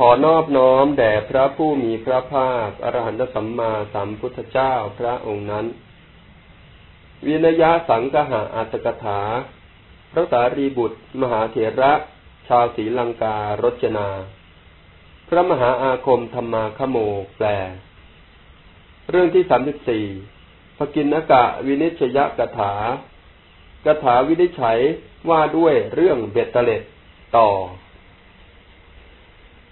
ขอนอบน้อมแด่พระผู้มีพระภาคอรหันตสัมมาสัมพุทธเจ้าพระองค์นั้น วินยะสังกหาอัตกถา พระสารีบุตร มหาเถระ ชาวศรีลังการจนา พระมหาอาคมธรรมาขโมแปล เรื่องที่สามสิบสี่พกินกะวินิชยกถากถาวินิจฉัยว่าด้วยเรื่องเบตเตเลตต่อ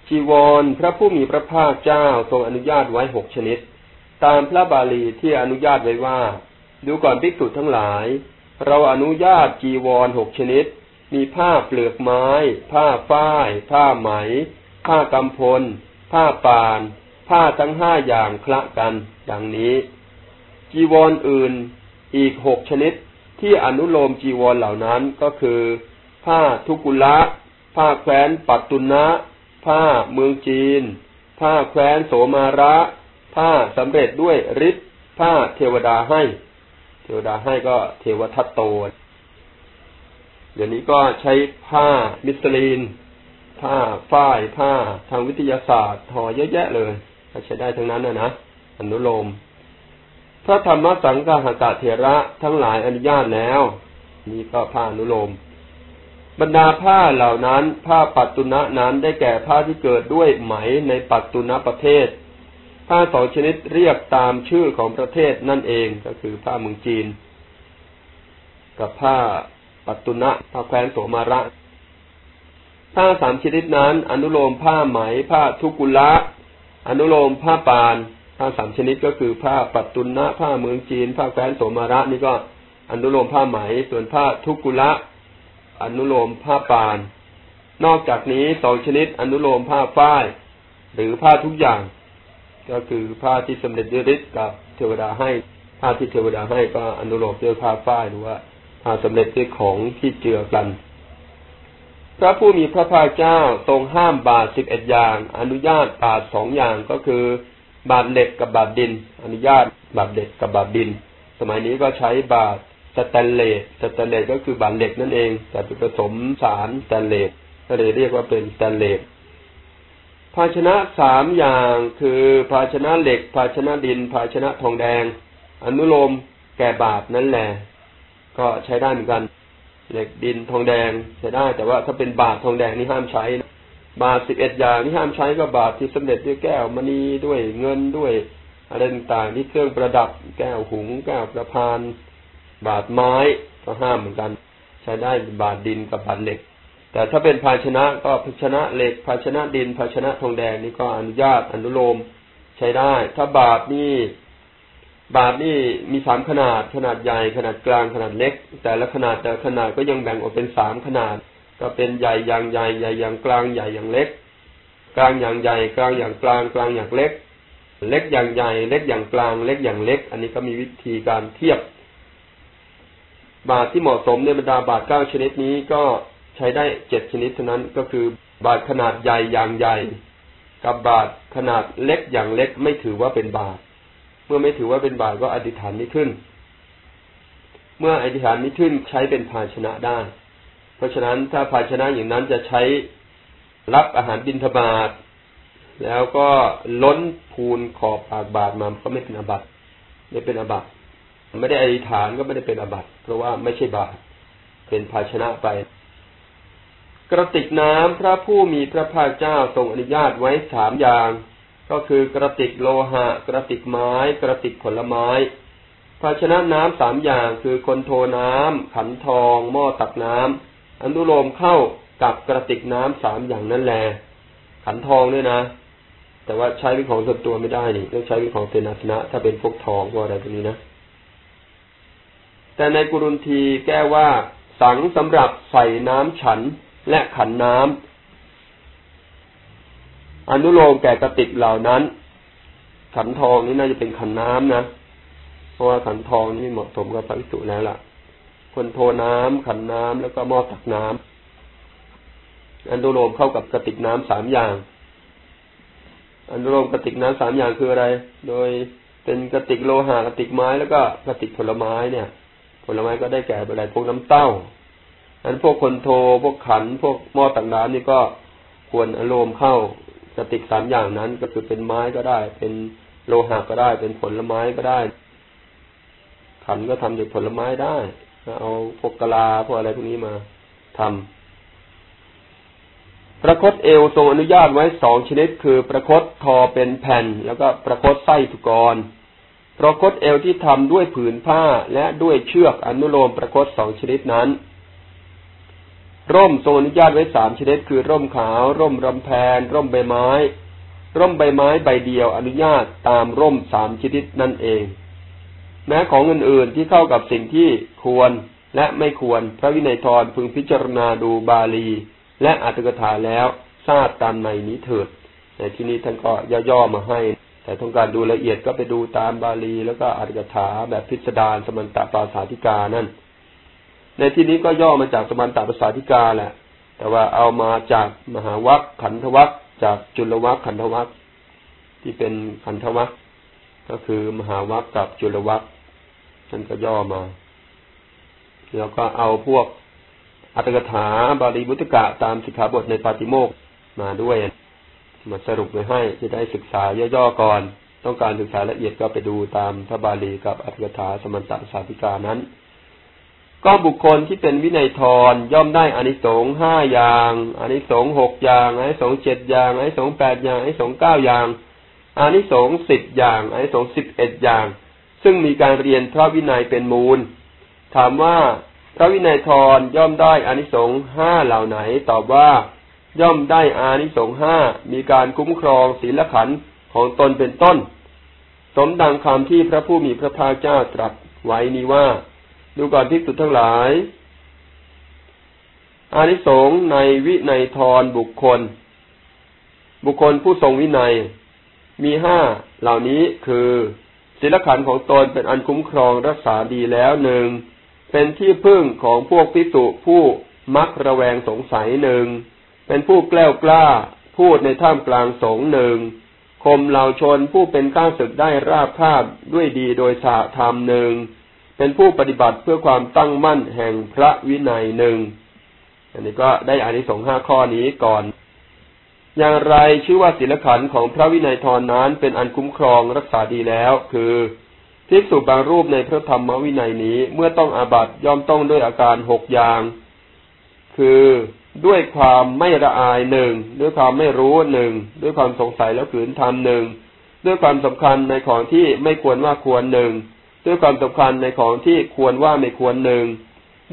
จีวรพระผู้มีพระภาคเจ้าทรงอนุญาตไว้หกชนิด ตามพระบาลีที่อนุญาตไว้ว่า ดูก่อนภิกษุทั้งหลาย เราอนุญาตจีวรหกชนิด มีผ้าเปลือกไม้ ผ้าฝ้าย ผ้าไหม ผ้ากำพล ผ้าปาน ผ้าทั้งห้าอย่างคละกัน ดังนี้ จีวรออื่นอีกหกชนิดที่อนุโลมจีวรเหล่านั้นก็คือ ผ้าทุกุละ ผ้าแคว้นปัตตุนะ ผ้าเมืองจีน ผ้าแคว้นโสมาระ ผ้าสำเร็จด้วยฤทธิ์ผ้าเทวดาให้ เทวดาให้ก็เทวทัตโตเดี๋ยวนี้ก็ใช้ผ้ามิสลีน ผ้าฝ้ายผ้าทางวิทยาศาสตร์ทอเยอะแยะเลยใช้ได้ทั้งนั้นนะนะอนุโลมพระธรรมสังฆหากาเถระทั้งหลายอนุญาตแล้ว นี่ก็ผ้าอนุโลม บรรดาผ้าเหล่านั้น ผ้าปัตตุนะนั้นได้แก่ผ้าที่เกิดด้วยไหมในปัตตุนะประเทศ ผ้าสองชนิดเรียกตามชื่อของประเทศนั่นเองก็คือผ้าเมืองจีน กับผ้าปัตตุนะผ้าแคว้นโสมาระ ผ้าสามชนิดนั้น อนุโลมผ้าไหม ผ้าทุกุละ อนุโลมผ้าปาน ผ้าสามชนิดก็คือผ้าปัตตุนะผ้าเมืองจีน ผ้าแคว้นโสมาระนี่ก็อนุโลมผ้าไหม ส่วนผ้าทุกุละ อนุโลมผ้าปาน นอกจากนี้สองชนิดอนุโลมผ้าฝ้าย หรือผ้าทุกอย่าง ก็คือผ้าที่สำเร็จด้วยฤทธิ์กับเทวดาให้ผ้าที่เทวดาให้ก็อนุโลมด้วยผ้าฝ้ายหรือว่าผ้าสำเร็จด้วยของที่เจือกันพระผู้มีพระภาคเจ้าทรงห้ามบาตรสิบเอ็ดอย่าง อนุญาตบาตรสองอย่างก็คือบาตรเหล็กกับบาตรดิน อนุญาตบาตรเหล็กกับบาตรดิน สมัยนี้ก็ใช้บาตร สแตนเลสสแตนเลสก็คือบาตรเหล็กนั่นเอง แต่ผสมสารสแตนเลสก็เลยเรียกว่าเป็นสแตนเลสภาชนะสามอย่างคือภาชนะเหล็ก ภาชนะดิน ภาชนะทองแดง อนุโลมแก่บาทนั่นแหละ ก็ใช้ได้เหมือนกัน เหล็กดินทองแดงใช้ได้ แต่ว่าถ้าเป็นบาททองแดงนี่ห้ามใช้บาทสิบเอ็ดอย่างที่ห้ามใช้ก็บาทที่สำเร็จด้วยแก้วมณีด้วยเงินด้วยอะไรต่างๆที่เครื่องประดับแก้วหุงแก้วประพาน บาดไม้ก็ห้ามเหมือนกัน ใช้ได้บาดดินกับบาดเหล็ก แต่ถ้าเป็นภาชนะก็ภาชนะเหล็ก ภาชนะดิน ภาชนะทองแดงนี่ก็อนุญาตอนุโลมใช้ได้ ถ้าบาดนี่บาดนี่มีสามขนาด ขนาดใหญ่ ขนาดกลาง ขนาดเล็ก แต่ละขนาดแต่ละขนาดก็ยังแบ่งออกเป็นสามขนาด ก็เป็นใหญ่อย่างใหญ่ใหญ่อย่างกลางใหญ่อย่างเล็ก กลางอย่างใหญ่ กลางอย่างกลาง กลางอย่างเล็ก เล็กอย่างใหญ่ เล็กอย่างกลาง เล็กอย่างเล็ก อันนี้ก็มีวิธีการเทียบ บาทที่เหมาะสมในบรรดาบาทเก้าชนิดนี้ก็ใช้ได้เจ็ดชนิดเท่านั้นก็คือบาทขนาดใหญ่อย่างใหญ่ กับบาทขนาดเล็กอย่างเล็กไม่ถือว่าเป็นบาทเมื่อไม่ถือว่าเป็นบาทก็อธิษฐานไม่ขึ้น เมื่ออธิษฐานไม่ขึ้นใช้เป็นภาชนะได้ เพราะฉะนั้นถ้าภาชนะอย่างนั้นจะใช้รับอาหารบิณฑบาตแล้วก็ล้นพูนขอบปากบาทมาก็ไม่เป็นอบัตไม่เป็นอบัต ไม่ได้อธิษฐานก็ไม่ได้เป็นอบัติ เพราะว่าไม่ใช่บาตเป็นภาชนะไป กระติกน้ำพระผู้มีพระภาคเจ้าทรงอนุญาตไว้สามอย่าง ก็คือกระติกโลหะ กระติกไม้ กระติกผลไม้ ภาชนะน้ำสามอย่างคือคนโทน้ำขันทอง หม้อตักน้ำอนุโลมเข้ากับกระติกน้ำสามอย่างนั่นแหละขันทองด้วยนะ แต่ว่าใช้เป็นของส่วนตัวไม่ได้นี่ต้องใช้เป็นของเสนาสนะ ถ้าเป็นพวกทองพวกอะไรพวกนี้นะ แต่ในกุรุนทีแก้ว่า สังสำหรับใส่น้ำฉันและขันน้ำอนุโลมแก่กระติกเหล่านั้น ขันทองนี่น่าจะเป็นขันน้ำนะ เพราะว่าขันทองนี่เหมาะสมกับพระภิกษุแล้วล่ะ คนโทน้ำขันน้ำแล้วก็หม้อตักน้ำอนุโลมเข้ากับกระติกน้ำสามอย่างอนุโลมกระติกน้ำสามอย่างคืออะไร โดยเป็นกระติกโลหะกระติกไม้แล้วก็กระติกผลไม้เนี่ย ผลไม้ก็ได้แก่อะไรพวกน้ำเต้าอันพวกคนโทพวกขัน พวกหม้อต่างน้ำนี่ก็ควรอารมณ์เข้ากติสามอย่างนั้น ก็คือเป็นไม้ก็ได้ เป็นโลหะก็ได้ เป็นผลไม้ก็ได้ ขันก็ทำจากผลไม้ได้เอาพวกกะลาพวกอะไรพวกนี้มาทำประคตเอวทรงอนุญาตไว้สองชนิด คือประคตทอเป็นแผ่น แล้วก็ประคตไส้ทุกร ประคตเอวที่ทำด้วยผืนผ้าและด้วยเชือกอนุโลมประคตสองชนิดนั้น ร่มทรงอนุญาตไว้สามชนิดคือ ร่มขาว ร่มรำแพน ร่มใบไม้ ร่มใบไม้ใบเดียวอนุญาตตามร่มสามชนิดนั่นเอง แม้ของอื่นๆที่เข้ากับสิ่งที่ควรและไม่ควรพระวินัยทรพึงพิจารณาดูบาลี และอัตถกถาแล้วทราบตามในนี้เถิดในที่นี้ท่านก็ย่อๆมาให้ แต่ต้องการดูละเอียดก็ไปดูตามบาลีแล้วก็อัตถกถาแบบพิสดารสมันตปาสาธิกานั่น ในที่นี้ก็ย่อมาจากสมันตปาสาธิกาแหละ แต่ว่าเอามาจากมหาวัคขันธวัคจากจุลวัคขันธวัคที่เป็นขันธวัคก็คือมหาวัคกับจุลวัคท่านก็ย่อมา แล้วก็เอาพวกอัตถกถาบาลีบุตกะตามสิกขาบทในปาติโมกมาด้วย มาสรุปไว้ให้จะได้ศึกษาย่อๆก่อน ต้องการศึกษาละเอียดก็ไปดูตามพระบาลีกับอัตถกถาสมันตสาธิกานั้น ก็บุคคลที่เป็นวินัยทรย่อมได้อานิสงส์ห้าอย่างอานิสงส์หกอย่างอานิสงส์เจ็ดอย่างอานิสงส์แปดอย่างอานิสงส์เก้าอย่างอานิสงส์สิบอย่างอานิสงส์สิบเอ็ดอย่าง ซึ่งมีการเรียนพระวินัยเป็นมูล ถามว่าพระวินัยทรย่อมได้อานิสงส์ห้าเหล่าไหนตอบว่า ย่อมได้อานิสงส์ห้ามีการคุ้มครองศีลขันธ์ของตนเป็นต้น สมดังคำที่พระผู้มีพระภาคเจ้าตรัสไว้นี้ว่า ดูก่อนพิสุทั้งหลาย อานิสงส์ในวินัยทรบุคคล บุคคลผู้ทรงวินัย มีห้าเหล่านี้คือศีลขันธ์ของตนเป็นอันคุ้มครองรักษาดีแล้วหนึ่งเป็นที่พึ่งของพวกพิสุผู้มักระแวงสงสัยหนึ่ง เป็นผู้แกล้วกล้า พูดในท่ามกลางสงหนึ่งคมเหล่าชนผู้เป็นข้าศึกได้ราบคาบด้วยดีโดยสาธรรมหนึ่งเป็นผู้ปฏิบัติเพื่อความตั้งมั่นแห่งพระวินัยหนึ่งอันนี้ก็ได้อานิสงส์ห้าข้อนี้ก่อน อย่างไรชื่อว่าศีลขันธ์ของพระวินัยทรนนั้นเป็นอันคุ้มครองรักษาดีแล้ว คือภิกษุบางรูปในพระธรรมวินัยนี้เมื่อต้องอาบัตย่อมต้องด้วยอาการหกอย่าง คือ ด้วยความไม่ละอายหนึ่งด้วยความไม่รู้หนึ่งด้วยความสงสัยแล้วขืนทำหนึ่งด้วยความสำคัญในของที่ไม่ควรว่าควรหนึ่งด้วยความสำคัญในของที่ควรว่าไม่ควรหนึ่ง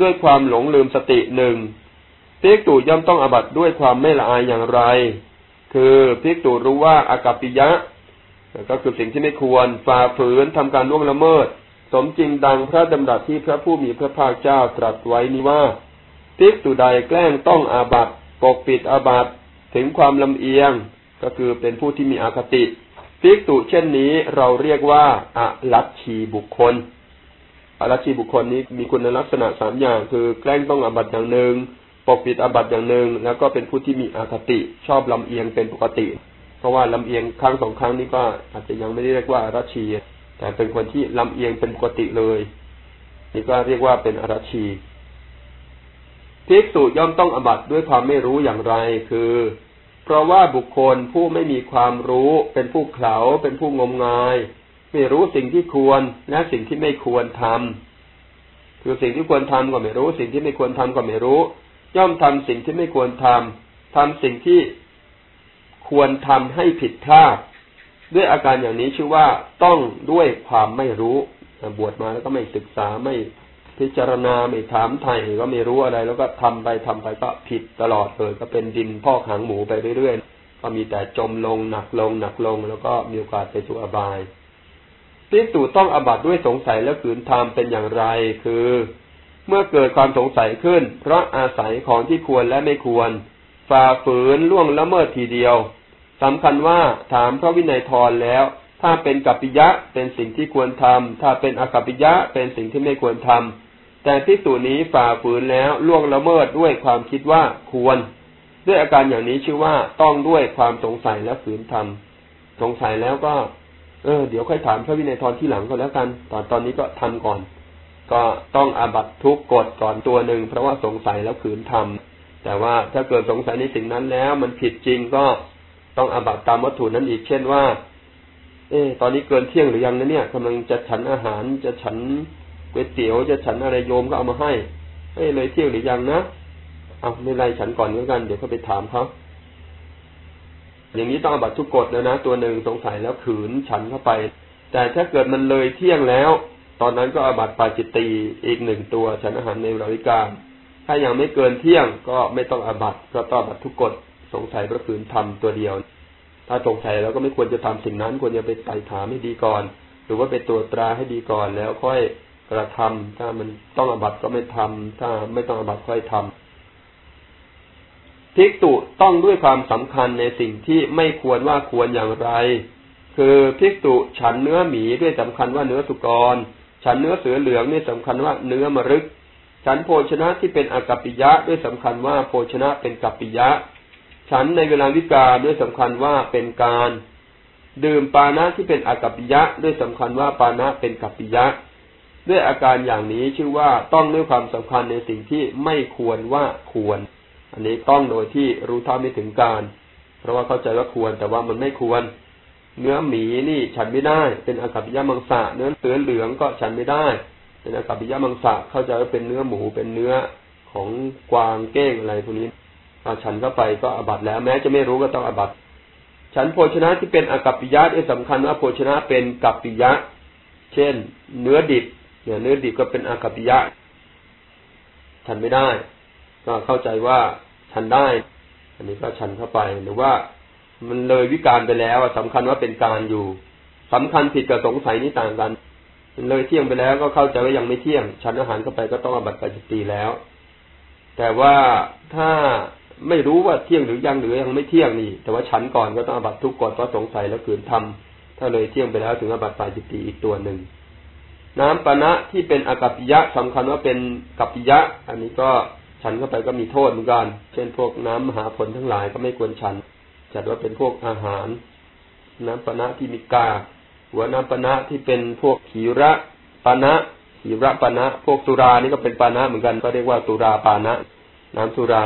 ด้วยความหลงลืมสติหนึ่งภิกษุย่อมต้องอบัตด้วยความไม่ละอายอย่างไร คือภิกษุรู้ว่าอากัปปิยะ ก็คือสิ่งที่ไม่ควรฝ่าฝืนทำการล่วงละเมิด สมจริงดังพระดำรัสที่พระผู้มีพระภาคเจ้าตรัสไว้นี้ว่า ภิกษุใดแกล้งต้องอาบัตปกปิดอาบัตถึงความลำเอียงก็คือเป็นผู้ที่มีอคติภิกษุเช่นนี้เราเรียกว่าอาลัชีบุคคลอาลัชีบุคคลนี้มีคุณลักษณะสามอย่าง คือ แกล้งต้องอาบัตอย่างหนึ่งปกปิดอาบัตอย่างหนึ่งแล้วก็เป็นผู้ที่มีอคติชอบลำเอียงเป็นปกติ เพราะว่าลำเอียงครั้งสองครั้งนี้ก็อาจจะยังไม่ได้เรียกว่าอรัชี แต่เป็นคนที่ลำเอียงเป็นปกติเลย นี่ก็เรียกว่าเป็นอรัชี ภิกษุย่อมต้องอบัตด้วยความไม่รู้อย่างไรคือ เพราะว่าบุคคลผู้ไม่มีความรู้ เป็นผู้เขลาเป็นผู้งมงาย ไม่รู้สิ่งที่ควรและสิ่งที่ไม่ควรทำคือสิ่งที่ควรทำก็ไม่รู้ สิ่งที่ไม่ควรทำก็ไม่รู้ ย่อมทำสิ่งที่ไม่ควรทำทำสิ่งที่ควรทำให้ผิดพลาด ด้วยอาการอย่างนี้ชื่อว่าต้องด้วยความไม่รู้บวชมาแล้วก็ไม่ศึกษาไม่ พิจารณาไม่ถามไถ่ก็ไม่รู้อะไร แล้วก็ทำไปทำไปก็ผิดตลอดเลยก็เป็นดินพอกหางหมูไปเรื่อยๆก็มีแต่จมลงหนักลงหนักลง แล้วก็มีโอกาสไปสู่อบายพิสูจต้องอบัตด้วยสงสัยและขืนทำเป็นอย่างไรคือ เมื่อเกิดความสงสัยขึ้น เพราะอาศัยของที่ควรและไม่ควรฝ่าฝืนล่วงละเมิดทีเดียวสำคัญว่าถามพระวินัยทรแล้ว ถ้าเป็นกัปปิยะเป็นสิ่งที่ควรทำถ้าเป็นอกัปปิยะเป็นสิ่งที่ไม่ควรทำแต่ที่สูนี้ฝ่าฝืนแล้วล่วงละเมิดด้วยความคิดว่าควร ด้วยอาการอย่างนี้ชื่อว่าต้องด้วยความสงสัยและฝืนทำสงสัยแล้วก็ เออ เดี๋ยวค่อยถามพระวินัยทรที่หลังก็แล้วกัน ตอนตอนนี้ก็ทำก่อน ก็ต้องอาบัตทุกกฎก่อนตัวหนึ่งเพราะว่าสงสัยแล้วขืนทำแต่ว่าถ้าเกิดสงสัยในสิ่งนั้นแล้ว มันผิดจริงก็ต้องอาบัตตามวัตถุนั้นอีกเช่นว่า เออตอนนี้เกินเที่ยงหรือยังนะเนี่ยกำลังจะฉันอาหารจะฉันก๋วยเตี๋ยวจะฉันอะไรโยมก็เอามาให้เอ้เลยเที่ยงหรือยังนะเอาไม่ไรฉันก่อนแล้วกัน เดี๋ยวเขาไปถามเขาอย่างนี้ต้องอบัตทุกกฎแล้วนะตัวหนึ่งสงสัยแล้วขืนฉันเข้าไป แต่ถ้าเกิดมันเลยเที่ยงแล้ว ตอนนั้นก็อบัตปาจิตตีอีกหนึ่งตัวฉันอาหารในเวลาวิกาลถ้ายังไม่เกินเที่ยงก็ไม่ต้องอบัตก็ต้องอบัตทุกกฎสงสัยพระขืนทำตัวเดียว ถ้าสงสัยแล้วก็ไม่ควรจะทำสิ่งนั้น ควรจะไปไต่ถามให้ดีก่อน หรือว่าไปตรวจตราให้ดีก่อนแล้วค่อยกระทำถ้ามันต้องอบัตก็ไม่ทำถ้าไม่ต้องอบัตค่อยทำภิกษุต้องด้วยความสำคัญในสิ่งที่ไม่ควรว่าควรอย่างไร คือภิกษุฉันเนื้อหมีด้วยสำคัญว่าเนื้อสุกร ฉันเนื้อเสือเหลืองนี่สำคัญว่าเนื้อมรึก ฉันโภชนะที่เป็นอกัปปิยะด้วยสำคัญว่าโภชนะเป็นกัปปิยะ ฉันในเวลาวิกาด้วยสำคัญว่าเป็นการ ดื่มปานะที่เป็นอากัปปิยะด้วยสำคัญว่าปานะเป็นกัปปิยะ ด้วยอาการอย่างนี้ชื่อว่าต้องด้วยความสำคัญในสิ่งที่ไม่ควรว่าควร อันนี้ต้องโดยที่รู้เท่าไม่ถึงการ เพราะว่าเข้าใจว่าควรแต่ว่ามันไม่ควร เนื้อหมีนี่ฉันไม่ได้ เป็นอากัปปิยะมังสะเนื้อเสือเหลืองก็ฉันไม่ได้เป็นอากัปปิยะมังสะเข้าใจว่าเป็นเนื้อหมูเป็นเนื้อของกวางเก้งอะไรพวกนี้ อาฉันเข้าไปก็อบัตแล้ว แม้จะไม่รู้ก็ต้องอบัตฉันโภชนะที่เป็นอกัปปิยะที่สำคัญว่าโภชนะเป็นกัปปิยะ เช่น เนื้อดิบเนี่ยเนื้อดิบก็เป็นอกัปปิยะฉันไม่ได้ ก็เข้าใจว่าฉันได้ อันนี้ก็ฉันเข้าไปหรือว่ามันเลยวิการไปแล้วสำคัญว่าเป็นการอยู่สำคัญผิดกับสงสัยนี่ต่างกันมันเลยเที่ยงไปแล้วก็เข้าใจว่ายังไม่เที่ยง ฉันอาหารเข้าไปก็ต้องอบัตรปจิตีแล้ว แต่ว่าถ้า ไม่รู้ว่าเที่ยงหรือยังหรือยังไม่เที่ยงนี่ แต่ว่าฉันก่อนก็ต้องอบัตทุกกฎเพราะสงสัยแล้วขืนทำถ้าเลยเที่ยงไปแล้วถึงอบัตปาจิตีอีกตัวหนึ่งน้ำปณะที่เป็นอากัปปิยะสำคัญว่าเป็นกัปปิยะ อันนี้ก็ฉันเข้าไปก็มีโทษเหมือนกัน เช่นพวกน้ำมหาผลทั้งหลายก็ไม่ควรฉัน จัดว่าเป็นพวกอาหาร น้ำปนะที่มีกา หัวน้ำปนะที่เป็นพวกขีระปนะขีระปนะพวกสุรานี่ก็เป็นปานะเหมือนกันก็เรียกว่าสุราปานะน้ำสุรา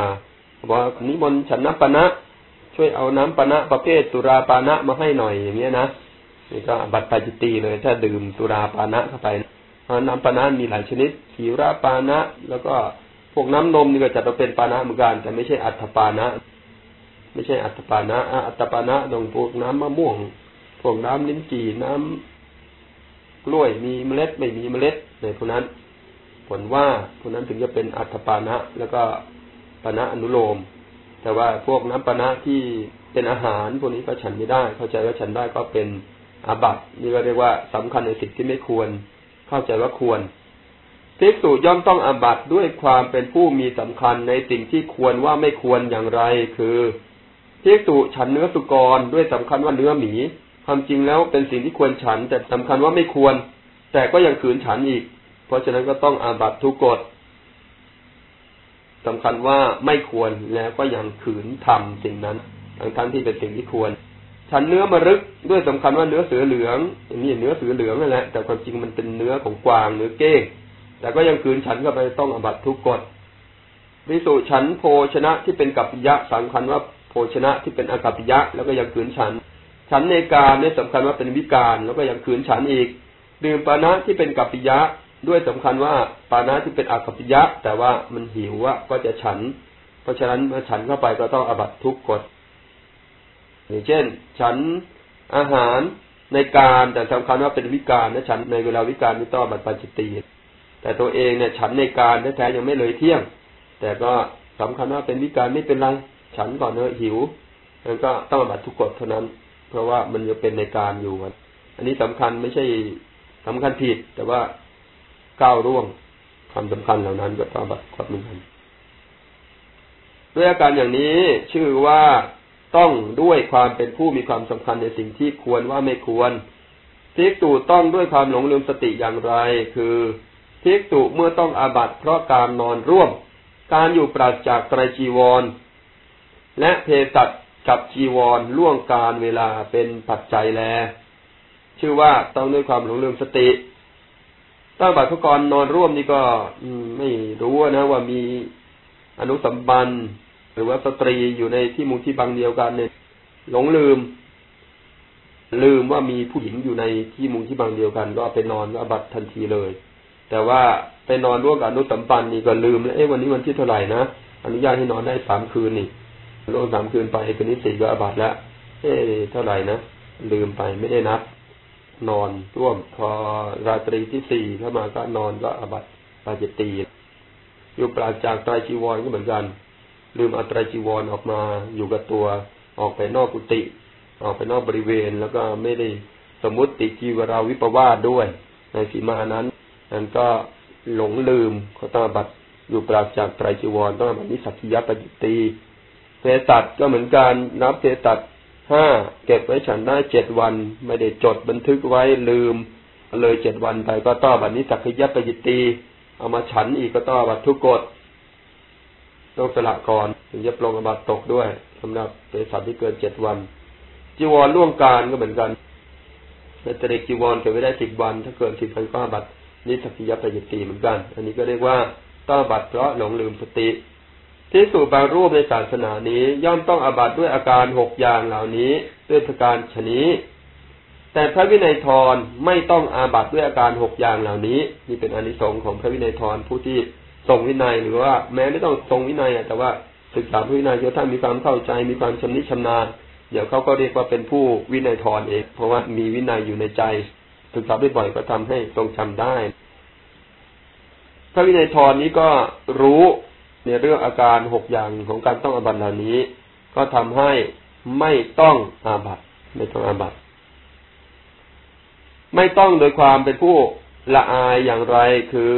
บอกว่านิมนต์ฉันน้ำปนะช่วยเอาน้ำปนะประเภทสุราปานะมาให้หน่อยอย่างเงี้ยนะนี่ก็บัตรปาจิตีเลย ถ้าดื่มสุราปานะเข้าไปน้ำปนะมีหลายชนิดขีระปานะ แล้วก็พวกน้ำนมนี่ก็จัดว่าเป็นปานะเหมือนกันแต่ไม่ใช่อัตปานะ ไม่ใช่อัตปานะอัตปานะตรงพวกน้ำมะม่วง พวกน้ำลิ้นจี่น้ำกล้วยมีเมล็ดไม่มีเมล็ดในพวกนั้น ผลว่าพวกนั้นถึงจะเป็นอัตปานะ แล้วก็ ปานะอนุโลม แต่ว่าพวกน้ำปานะที่เป็นอาหารพวกนี้ก็ฉันไม่ได้ เข้าใจว่าฉันได้ก็เป็นอาบัตินี่ก็เรียกว่าสำคัญในสิ่งที่ไม่ควร เข้าใจว่าควรภิกษุย่อมต้องอาบัตด้วยความเป็นผู้มีสำคัญในสิ่งที่ควรว่าไม่ควรอย่างไร คือภิกษุฉันเนื้อสุกรด้วยสำคัญว่าเนื้อหมีความจริงแล้วเป็นสิ่งที่ควรฉัน แต่สำคัญว่าไม่ควร แต่ก็ยังขืนฉันอีก เพราะฉะนั้นก็ต้องอาบัตทุกกฎ สำคัญว่าไม่ควรแล้วก็ยังขืนทำสิ่งนั้นทั้งทั้งที่เป็นสิ่งที่ควร ฉันเนื้อมรึกด้วยสำคัญว่าเนื้อเสือเหลืองนี่เนื้อเสือเหลืองนั่นแหละแต่ความจริงมันเป็นเนื้อของกวางเนื้อเก้งแต่ก็ยังคืนฉันก็ไปต้องอบัตทุกกฎวิสุฉันโภชนะที่เป็นกัปปิยะสำคัญว่าโภชนะที่เป็นอกัปปิยะ แล้วก็ยังคืนฉัน ฉันในการนี่สำคัญว่าเป็นวิการแล้วก็ยังคืนฉันอีกดื่มปานะที่เป็นกัปปิยะ ด้วยสำคัญว่าปานะที่เป็นอากัปปิยะ แต่ว่ามันหิวว่าก็จะฉัน เพราะฉะนั้นเมื่อฉันเข้าไปก็ต้องอบัตทุกกฎอย่างเช่น ฉันอาหารในการแต่สำคัญว่าเป็นวิการนะฉันในเวลาวิการไม่ต้องบัตรปัจจิตี แต่ตัวเองเนี่ย ฉันในการแท้ๆยังไม่เลยเที่ยง แต่ก็สำคัญว่าเป็นวิการไม่เป็นไร ฉันก่อนเนอะหิวมันก็ต้องบัตรทุกกฎเท่านั้น เพราะว่ามันยังเป็นในการอยู่ อันนี้สำคัญไม่ใช่สำคัญผิดแต่ว่า ก้าวร่วงความสำคัญเหล่านั้นก็ต้องบัตรกฎเหมือนกันด้วยอาการอย่างนี้ชื่อว่าต้องด้วยความเป็นผู้มีความสำคัญในสิ่งที่ควรว่าไม่ควรทิกตูต้องด้วยความหลงลืมสติอย่างไร คือภิกษุเมื่อต้องอาบัตเพราะการนอนร่วม การอยู่ปราศจากไตรจีวร และเพศัตกับจีวรล่วงการเวลาเป็นปัจจัยแล ชื่อว่าต้องด้วยความหลงลืมสติ ตั้งบัตรกรนอนร่วมนี่ก็ไม่รู้นะว่ามีอนุสัมบันหรือว่าสตรีอยู่ในที่มุงที่บางเดียวกันเนี่ยหลงลืม ลืมว่ามีผู้หญิงอยู่ในที่มุงที่บางเดียวกัน ก็ไปนอนก็บัตทันทีเลย แต่ว่าไปนอนร่วมกับอนุสัมปันนี่ก็ลืมแล้วเอ๊ะวันนี้วันที่เท่าไหร่นะอนุญาตให้นอนได้สามคืนนี่ร่วมสามคืนไปคืนนี้สี่ก็อบัตแล้วเอ๊ะเท่าไหร่นะลืมไปไม่ได้นับ นอนร่วม พอราตรีที่สี่เข้ามาก็นอนก็อบัตปาจิตตีอยู่ปราจากไตรจีวรก็เหมือนกัน ลืมอัตรจีวรออกมาอยู่กับตัว ออกไปนอกกุฏิออกไปนอกบริเวณ แล้วก็ไม่ได้สมมุติจีวราวิปวาสด้วย ในสีมานั้นนั้นก็หลงลืมเขาต้องบัตรอยู่ปราจากไตรจีวรต้องบัตรนิสักิยปจิตตีเศสัตก็เหมือนกันนับเศสัต ห้าเก็บไว้ฉันได้เจ็ดวัน ไม่ได้จดบันทึกไว้ลืม เลยเจ็ดวันไปก็ต้อบัตรนิสักิยปจิตีเอามาฉันอีกก็ต้อบัตรทุกกฎต้องสละก่อนถึงจะปลงอบัตตกด้วยสำหรับเศสัตที่เกินเจ็ดวัน จีวรล่วงการก็เหมือนกันแต่เด็กจีวรเก็บไว้ได้สิบวัน ถ้าเกินสิบวันก็บัตรนิสักิยปจิตีเหมือนกัน อันนี้ก็เรียกว่าต้อบัตรเพราะหลงลืมสติ ที่สู่บางรูปในศาสนานี้ย่อมต้องอบัตด้วยอาการหกอย่างเหล่านี้ด้วยประการชนี้ แต่พระวินัยทรไม่ต้องอาบัตด้วยอาการหกอย่างเหล่านี้ นี่เป็นอนิสงส์ของพระวินัยทรผู้ที่ทรงวินัยหรือว่าแม้ไม่ต้องทรงวินัยแต่ว่าศึกษาพระวินัยจนท่านมีความเข้าใจมีความชำนิชำนาญเดี๋ยวเขาก็เรียกว่าเป็นผู้วินัยทรเอง เพราะว่ามีวินัยอยู่ในใจศึกษาบ่อยๆก็ทำให้ทรงจำได้พระวินัยทรนี้ก็รู้ ในเรื่องอาการหกอย่างของการต้องอาบัตเหล่านี้ ก็ทำให้ไม่ต้องอาบัตไม่ต้องอาบัตไม่ต้องโดยความเป็นผู้ละอายอย่างไรคือ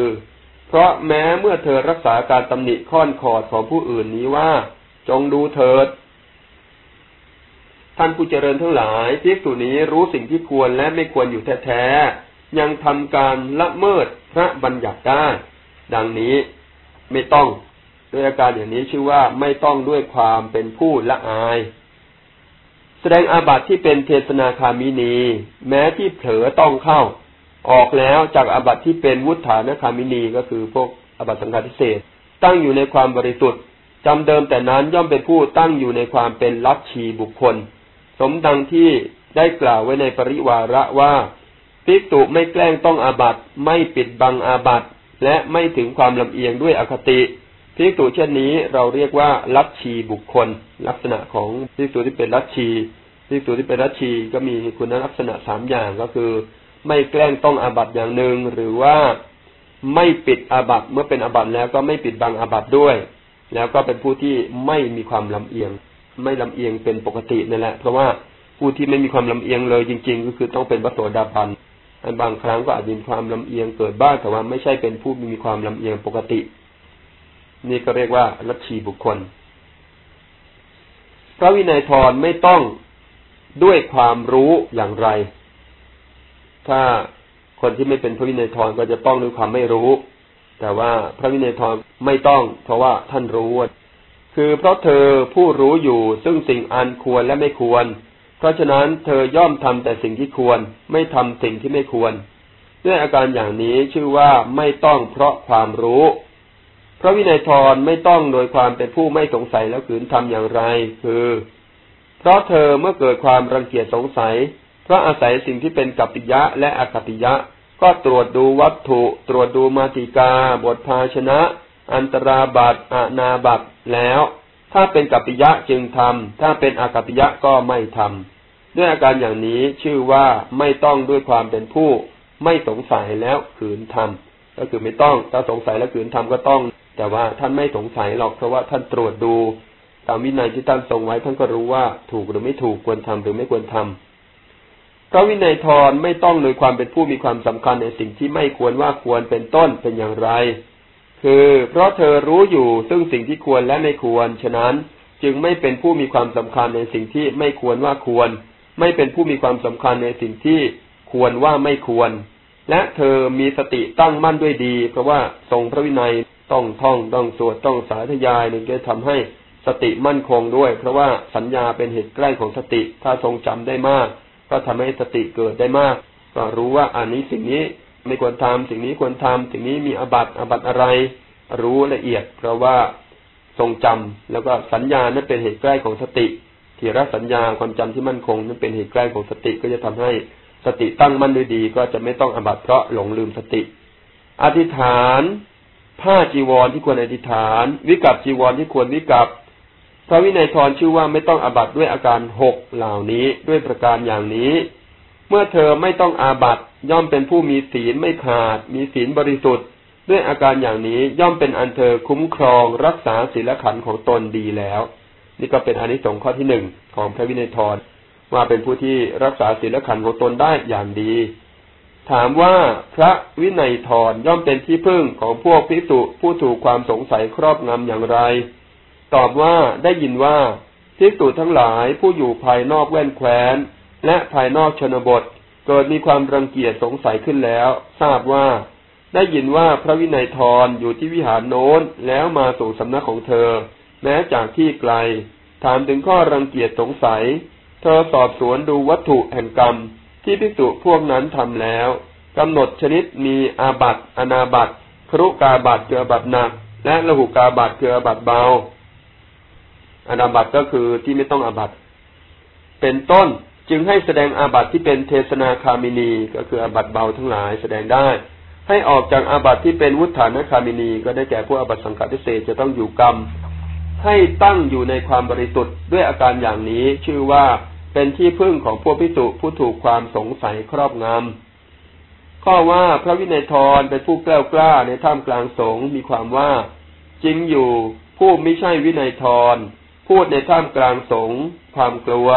เพราะแม้เมื่อเธอรักษาการตำหนิค่อนขอดของผู้อื่นนี้ว่า จงดูเถิด ท่านผู้เจริญทั้งหลายพิสูจนี้รู้สิ่งที่ควรและไม่ควรอยู่แท้ๆ ยังทำการละเมิดพระบัญญัติได้ ดังนี้ไม่ต้อง ด้วยอาการอย่างนี้ชื่อว่าไม่ต้องด้วยความเป็นผู้ละอาย แสดงอาบัติที่เป็นเทศนาคามินี แม้ที่เผลอต้องเข้า ออกแล้วจากอาบัติที่เป็นวุฒานคามินีก็คือพวกอาบัติสังฆาทิเศษตั้งอยู่ในความบริสุทธิ์จำเดิมแต่นั้นย่อมเป็นผู้ตั้งอยู่ในความเป็นลัทธิบุคคล สมดังที่ได้กล่าวไว้ในปริวาระว่าภิกษุไม่แกล้งต้องอาบัตไม่ปิดบังอาบัตและไม่ถึงความลำเอียงด้วยอคติ ภิกษุเช่นนี้เราเรียกว่าลัทธิบุคคล ลักษณะของภิกษุที่เป็นลัทธิภิกษุที่เป็นลัทธิก็มีคุณลักษณะสามอย่างก็คือ ไม่แกล้งต้องอาบัตอย่างหนึ่งหรือว่าไม่ปิดอาบัตเมื่อเป็นอาบัตแล้วก็ไม่ปิดบังอาบัตด้วย แล้วก็เป็นผู้ที่ไม่มีความลำเอียง ไม่ลำเอียงเป็นปกตินั่นแหละ เพราะว่าผู้ที่ไม่มีความลำเอียงเลยจริง ๆ ก็คือต้องเป็นพระโสดาบันบางครั้งก็อาจมีความลำเอียงเกิดบ้างแต่ว่าไม่ใช่เป็นผู้มีความลำเอียงปกติ นี่ก็เรียกว่าลัทธิบุคคล พระวินัยทรไม่ต้องด้วยความรู้อย่างไร ถ้าคนที่ไม่เป็นพระวินัยทรก็จะต้องด้วยความไม่รู้ แต่ว่าพระวินัยทรไม่ต้อง เพราะว่าท่านรู้คือเพราะเธอผู้รู้อยู่ซึ่งสิ่งอันควรและไม่ควร เพราะฉะนั้นเธอย่อมทำแต่สิ่งที่ควร ไม่ทำสิ่งที่ไม่ควร ด้วยอาการอย่างนี้ชื่อว่าไม่ต้องเพราะความรู้ พระวินัยทรไม่ต้องโดยความเป็นผู้ไม่สงสัยแล้วขืนทำอย่างไร คือ เพราะเธอเมื่อเกิดความรังเกียจสงสัย เพราะอาศัยสิ่งที่เป็นกัปปิยะและอกัปปิยะ ก็ตรวจดูวัตถุ ตรวจดูมาติกา บทภาชนะ อันตราบัตอานาบัตแล้ว ถ้าเป็นกัปปิยะจึงทำถ้าเป็นอกัปปิยะก็ไม่ทำด้วยอาการอย่างนี้ชื่อว่าไม่ต้องด้วยความเป็นผู้ ไม่สงสัยแล้วขืนทำก็คือไม่ต้องถ้าสงสัยแล้วขืนทำก็ต้อง แต่ว่าท่านไม่สงสัยหรอกเพราะว่าท่านตรวจดูตามวินัยที่ท่านทรงไว้ ท่านก็รู้ว่าถูกหรือไม่ถูกควรทำหรือไม่ควรทำพระวินัยทรไม่ต้องโดยความเป็นผู้มีความสำคัญในสิ่งที่ไม่ควรว่าควรเป็นต้นเป็นอย่างไร คือเพราะเธอรู้อยู่ซึ่งสิ่งที่ควรและไม่ควร ฉะนั้นจึงไม่เป็นผู้มีความสำคัญในสิ่งที่ไม่ควรว่าควร ไม่เป็นผู้มีความสำคัญในสิ่งที่ควรว่าไม่ควร และเธอมีสติตั้งมั่นด้วยดี เพราะว่าทรงพระวินัย ต้องท่องต้องสวดต้องสาธยายนึ่งจะทำให้สติมั่นคงด้วย เพราะว่าสัญญาเป็นเหตุใกล้ของสติ ถ้าทรงจำได้มาก ก็ทำให้สติเกิดได้มาก ก็รู้ว่าอันนี้สิ่งนี้ไม่ควรทำสิ่งนี้ควรทำสิ่งนี้มีอบัตอบัตอะไร รู้ละเอียด เพราะว่าทรงจำแล้วก็สัญญานั้นเป็นเหตุใกล้ของสติทีรสัญญาความจำที่มั่นคงนั้นเป็นเหตุใกล้ของสติก็จะทำให้สติตั้งมั่นด้วยดี ก็จะไม่ต้องอบัตเพราะหลงลืมสติ อธิษฐาน ผ้าจีวรที่ควรอธิษฐาน วิกัปจีวรที่ควรวิกัปพระวินัยทรชื่อว่าไม่ต้องอาบัตด้วยอาการหกเหล่านี้ด้วยประการอย่างนี้ เมื่อเธอไม่ต้องอาบัตย่อมเป็นผู้มีศีลไม่ขาด มีศีลบริสุทธิ์ ด้วยอาการอย่างนี้ย่อมเป็นอันเธอคุ้มครองรักษาศีลขันของตนดีแล้ว นี่ก็เป็นอานิสงส์ข้อที่หนึ่งของพระวินัยทรว่าเป็นผู้ที่รักษาศีลขันของตนได้อย่างดี ถามว่าพระวินัยทรย่อมเป็นที่พึ่งของพวกพิสุผู้ถูกความสงสัยครอบงำอย่างไร ตอบว่าได้ยินว่าพิสุทั้งหลายผู้อยู่ภายนอกแว่นแคว้น และภายนอกชนบท เกิดมีความรังเกียจสงสัยขึ้นแล้ว ทราบว่า ได้ยินว่าพระวินัยทรอยู่ที่วิหารโน้นแล้วมาสู่สำนักของเธอ แม้จากที่ไกล ถามถึงข้อรังเกียจสงสัย เธอสอบสวนดูวัตถุแห่งกรรม ที่ภิกษุพวกนั้นทำแล้วกำหนดชนิดมีอาบัติอนาบัติครุกาบัติคืออาบัติหนัก และลหุกาบัติคืออาบัติเบาอนาบัติก็คือที่ไม่ต้องอาบัติเป็นต้นจึงให้แสดงอาบัติที่เป็นเทศนาคามินีก็คืออาบัติเบาทั้งหลายแสดงได้ ให้ออกจากอาบัตที่เป็นวุฒานคามินี ก็ได้แก่พวกอาบัตสังฆาทิเศษจะต้องอยู่กรรม ให้ตั้งอยู่ในความบริสุทธิ์ด้วยอาการอย่างนี้ชื่อว่า เป็นที่พึ่งของพวกพิสุผู้ถูกความสงสัยครอบงำข้อว่าพระวินัยทรเป็นผู้กล้ากล้าในท่ามกลางสงฆ์มีความว่าจริงอยู่ผู้ไม่ใช่วินัยทรพูดในท่ามกลางสงฆ์ความกลัว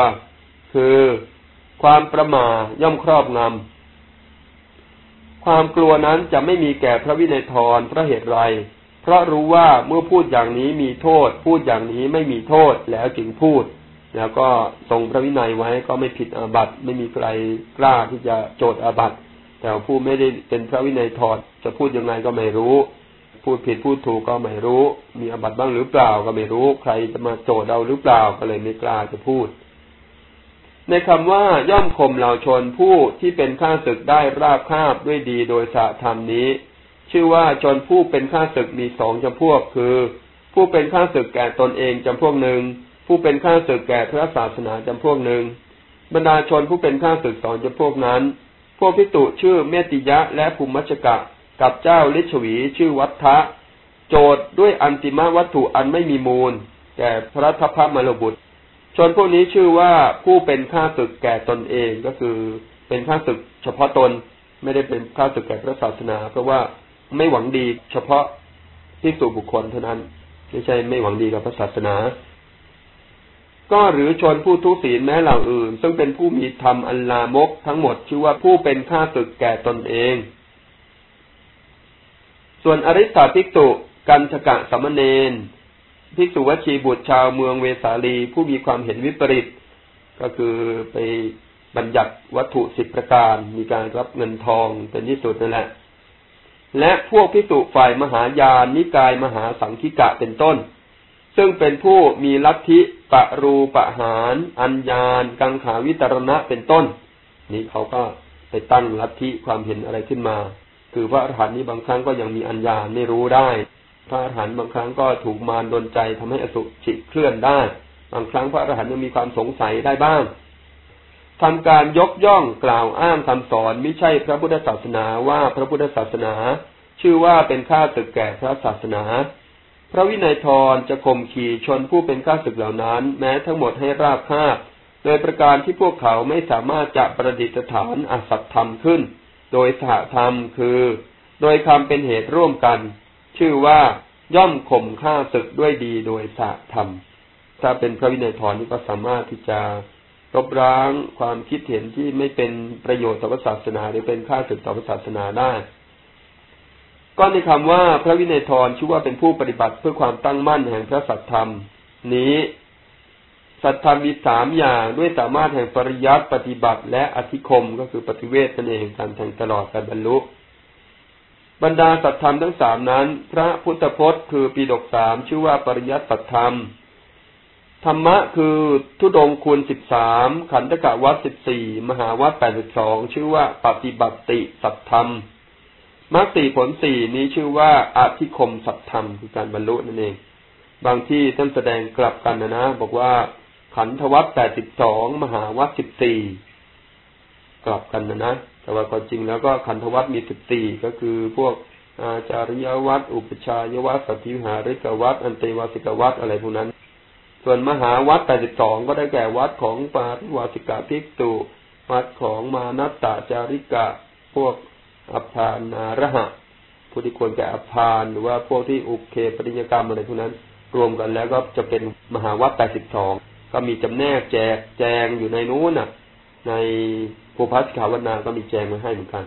คือความประมาย่อมครอบงำความกลัวนั้นจะไม่มีแก่พระวินัยทรเพราะเหตุไร เพราะรู้ว่าเมื่อพูดอย่างนี้มีโทษ พูดอย่างนี้ไม่มีโทษแล้วจึงพูด แล้วก็ทรงพระวินัยไว้ก็ไม่ผิดอาบัติไม่มีใครกล้าที่จะโจทย์อาบัติแต่ผู้ไม่ได้เป็นพระวินัยถอด จะพูดยังไงก็ไม่รู้ พูดผิดพูดถูกก็ไม่รู้ มีอาบัติบ้างหรือเปล่าก็ไม่รู้ ใครจะมาโจทย์เราหรือเปล่าก็เลยไม่กล้าจะพูด ในคำว่าย่อมข่มเหล่าชนผู้ที่เป็นข้าศึกได้ราบคาบด้วยดีโดยสะธรรมนี้ ชื่อว่าชนผู้เป็นข้าศึกมีสองจำพวกคือ ผู้เป็นข้าศึกแก่ตนเองจำพวกหนึ่ง ผู้เป็นข้าศึกแก่พระศาสนาจำพวกหนึ่ง บรรดาชนผู้เป็นข้าศึกสองจำพวกนั้น พวกพิตุชื่อเมติยะและภูมิมชกะกับเจ้าลิชวีชื่อวัฏทะโจทย์ด้วยอันติมาวัตถุอันไม่มีมูล แก่พระทัพพมรบุตร ชนพวกนี้ชื่อว่าผู้เป็นข้าศึกแก่ตนเองก็คือเป็นข้าศึกเฉพาะตนไม่ได้เป็นข้าศึกแก่พระศาสนา เพราะว่าไม่หวังดีเฉพาะพิสูบุคคลเท่านั้น ไม่ใช่ไม่หวังดีกับพระศาสนา ก็หรือชนผู้ทุศีลแม้เหล่าอื่น ซึ่งเป็นผู้มีธรรมอันลามกทั้งหมดชื่อว่าผู้เป็นข้าศึกแก่ตนเอง ส่วนอริ t าภิกษุกันชกะสมณเณรภิกษุวัชีบุตรชาวเมืองเวสาลีผู้มีความเห็นวิปริตก็คือไปบัญญัติวัตถุสิบประการมีการรับเงินทองเป็นที่สุดนั่นแหละ และพวกภิกษุฝ่ายมหายานนิกายมหาสังคิกะเป็นต้น ซึ่งเป็นผู้มีลัทธิ ปะรูปะหารอัญญาณกังขาวิตรณะเป็นต้น นี้เขาก็ไปตั้งลัทธิความเห็นอะไรขึ้นมา คือพระอรหันต์นี้บางครั้งก็ยังมีอัญญาไม่รู้ได้ พระอรหันต์บางครั้งก็ถูกมารดนใจทำให้อสุจิเคลื่อนได้ บางครั้งพระอรหันต์ยังมีความสงสัยได้บ้างทำการยกย่องกล่าวอ้างคำสอนไม่ใช่พระพุทธศาสนาว่าพระพุทธศาสนา ชื่อว่าเป็นข้าศึกแก่พระศาสนา พระวินัยทรจะข่มขี่ชนผู้เป็นข้าศึกเหล่านั้น แม้ทั้งหมดให้ราบคาบโดยประการที่พวกเขาไม่สามารถจะประดิษฐานอสัตธรรมขึ้น โดยสหธรรมคือ โดยคำเป็นเหตุร่วมกัน ชื่อว่าย่อมข่มฆ่าศึกด้วยดีโดยสหธรรม ถ้าเป็นพระวินัยทรนี่ก็สามารถที่จะลบล้างความคิดเห็นที่ไม่เป็นประโยชน์ต่อศาสนาหรือเป็นค่าศึกต่อศาสนาได้ ก็ในคำว่าพระวินัยทรชื่อว่าเป็นผู้ปฏิบัติเพื่อความตั้งมั่นแห่งพระสัตธรรม นี้สัตธรรมมีสามอย่างด้วยสามารถแห่งปริยัติปฏิบัติ และอธิคมก็คือปฏิเวทนั่นเองการแทงตลอดการบรรลุ บรรดาสัตธรรมทั้งสามนั้น พระพุทธพจน์คือปีดกสามชื่อว่าปริยัติสัตธรรม ธรรมะคือทุดงคูณสิบสามขันธกะวัดสิบสี่มหาวัดแปดสิบสองชื่อว่าปฏิบัติสัตธรรม มรรคสี่ผลสี่นี้ชื่อว่าอาธิคมสัตธรรมคือการบรรลุนั่นเอง บางที่ท่านแสดงกลับกันนะนะบอกว่าขันธวัตแปดสิบสองมหาวัตสิบสี่กลับกันนะนะแต่ว่าความจริงแล้วก็ขันธวัตมีสิบสี่ก็คือพวกอาจาริยวัตอุปชายวัตสัติหาริกวัตอันเตวสิกวัตอะไรพวกนั้น ส่วนมหาวัตแปดสิบสองก็ได้แก่วัดของปาริวาสิกาภิกตุวัดของมานัตตาจาริกะ พวก อภานาระหะผู้ที่ควรแก่อภานหรือว่าพวกที่อุเคปริญญกรรมอะไรพวกนั้น รวมกันแล้วก็จะเป็นมหาวัตแปดสิบสองก็มีจำแนกแจกแจงอยู่ในนู้นน่ะ ในภูพัสขาวนาก็มีแจงไว้ให้เหมือนกัน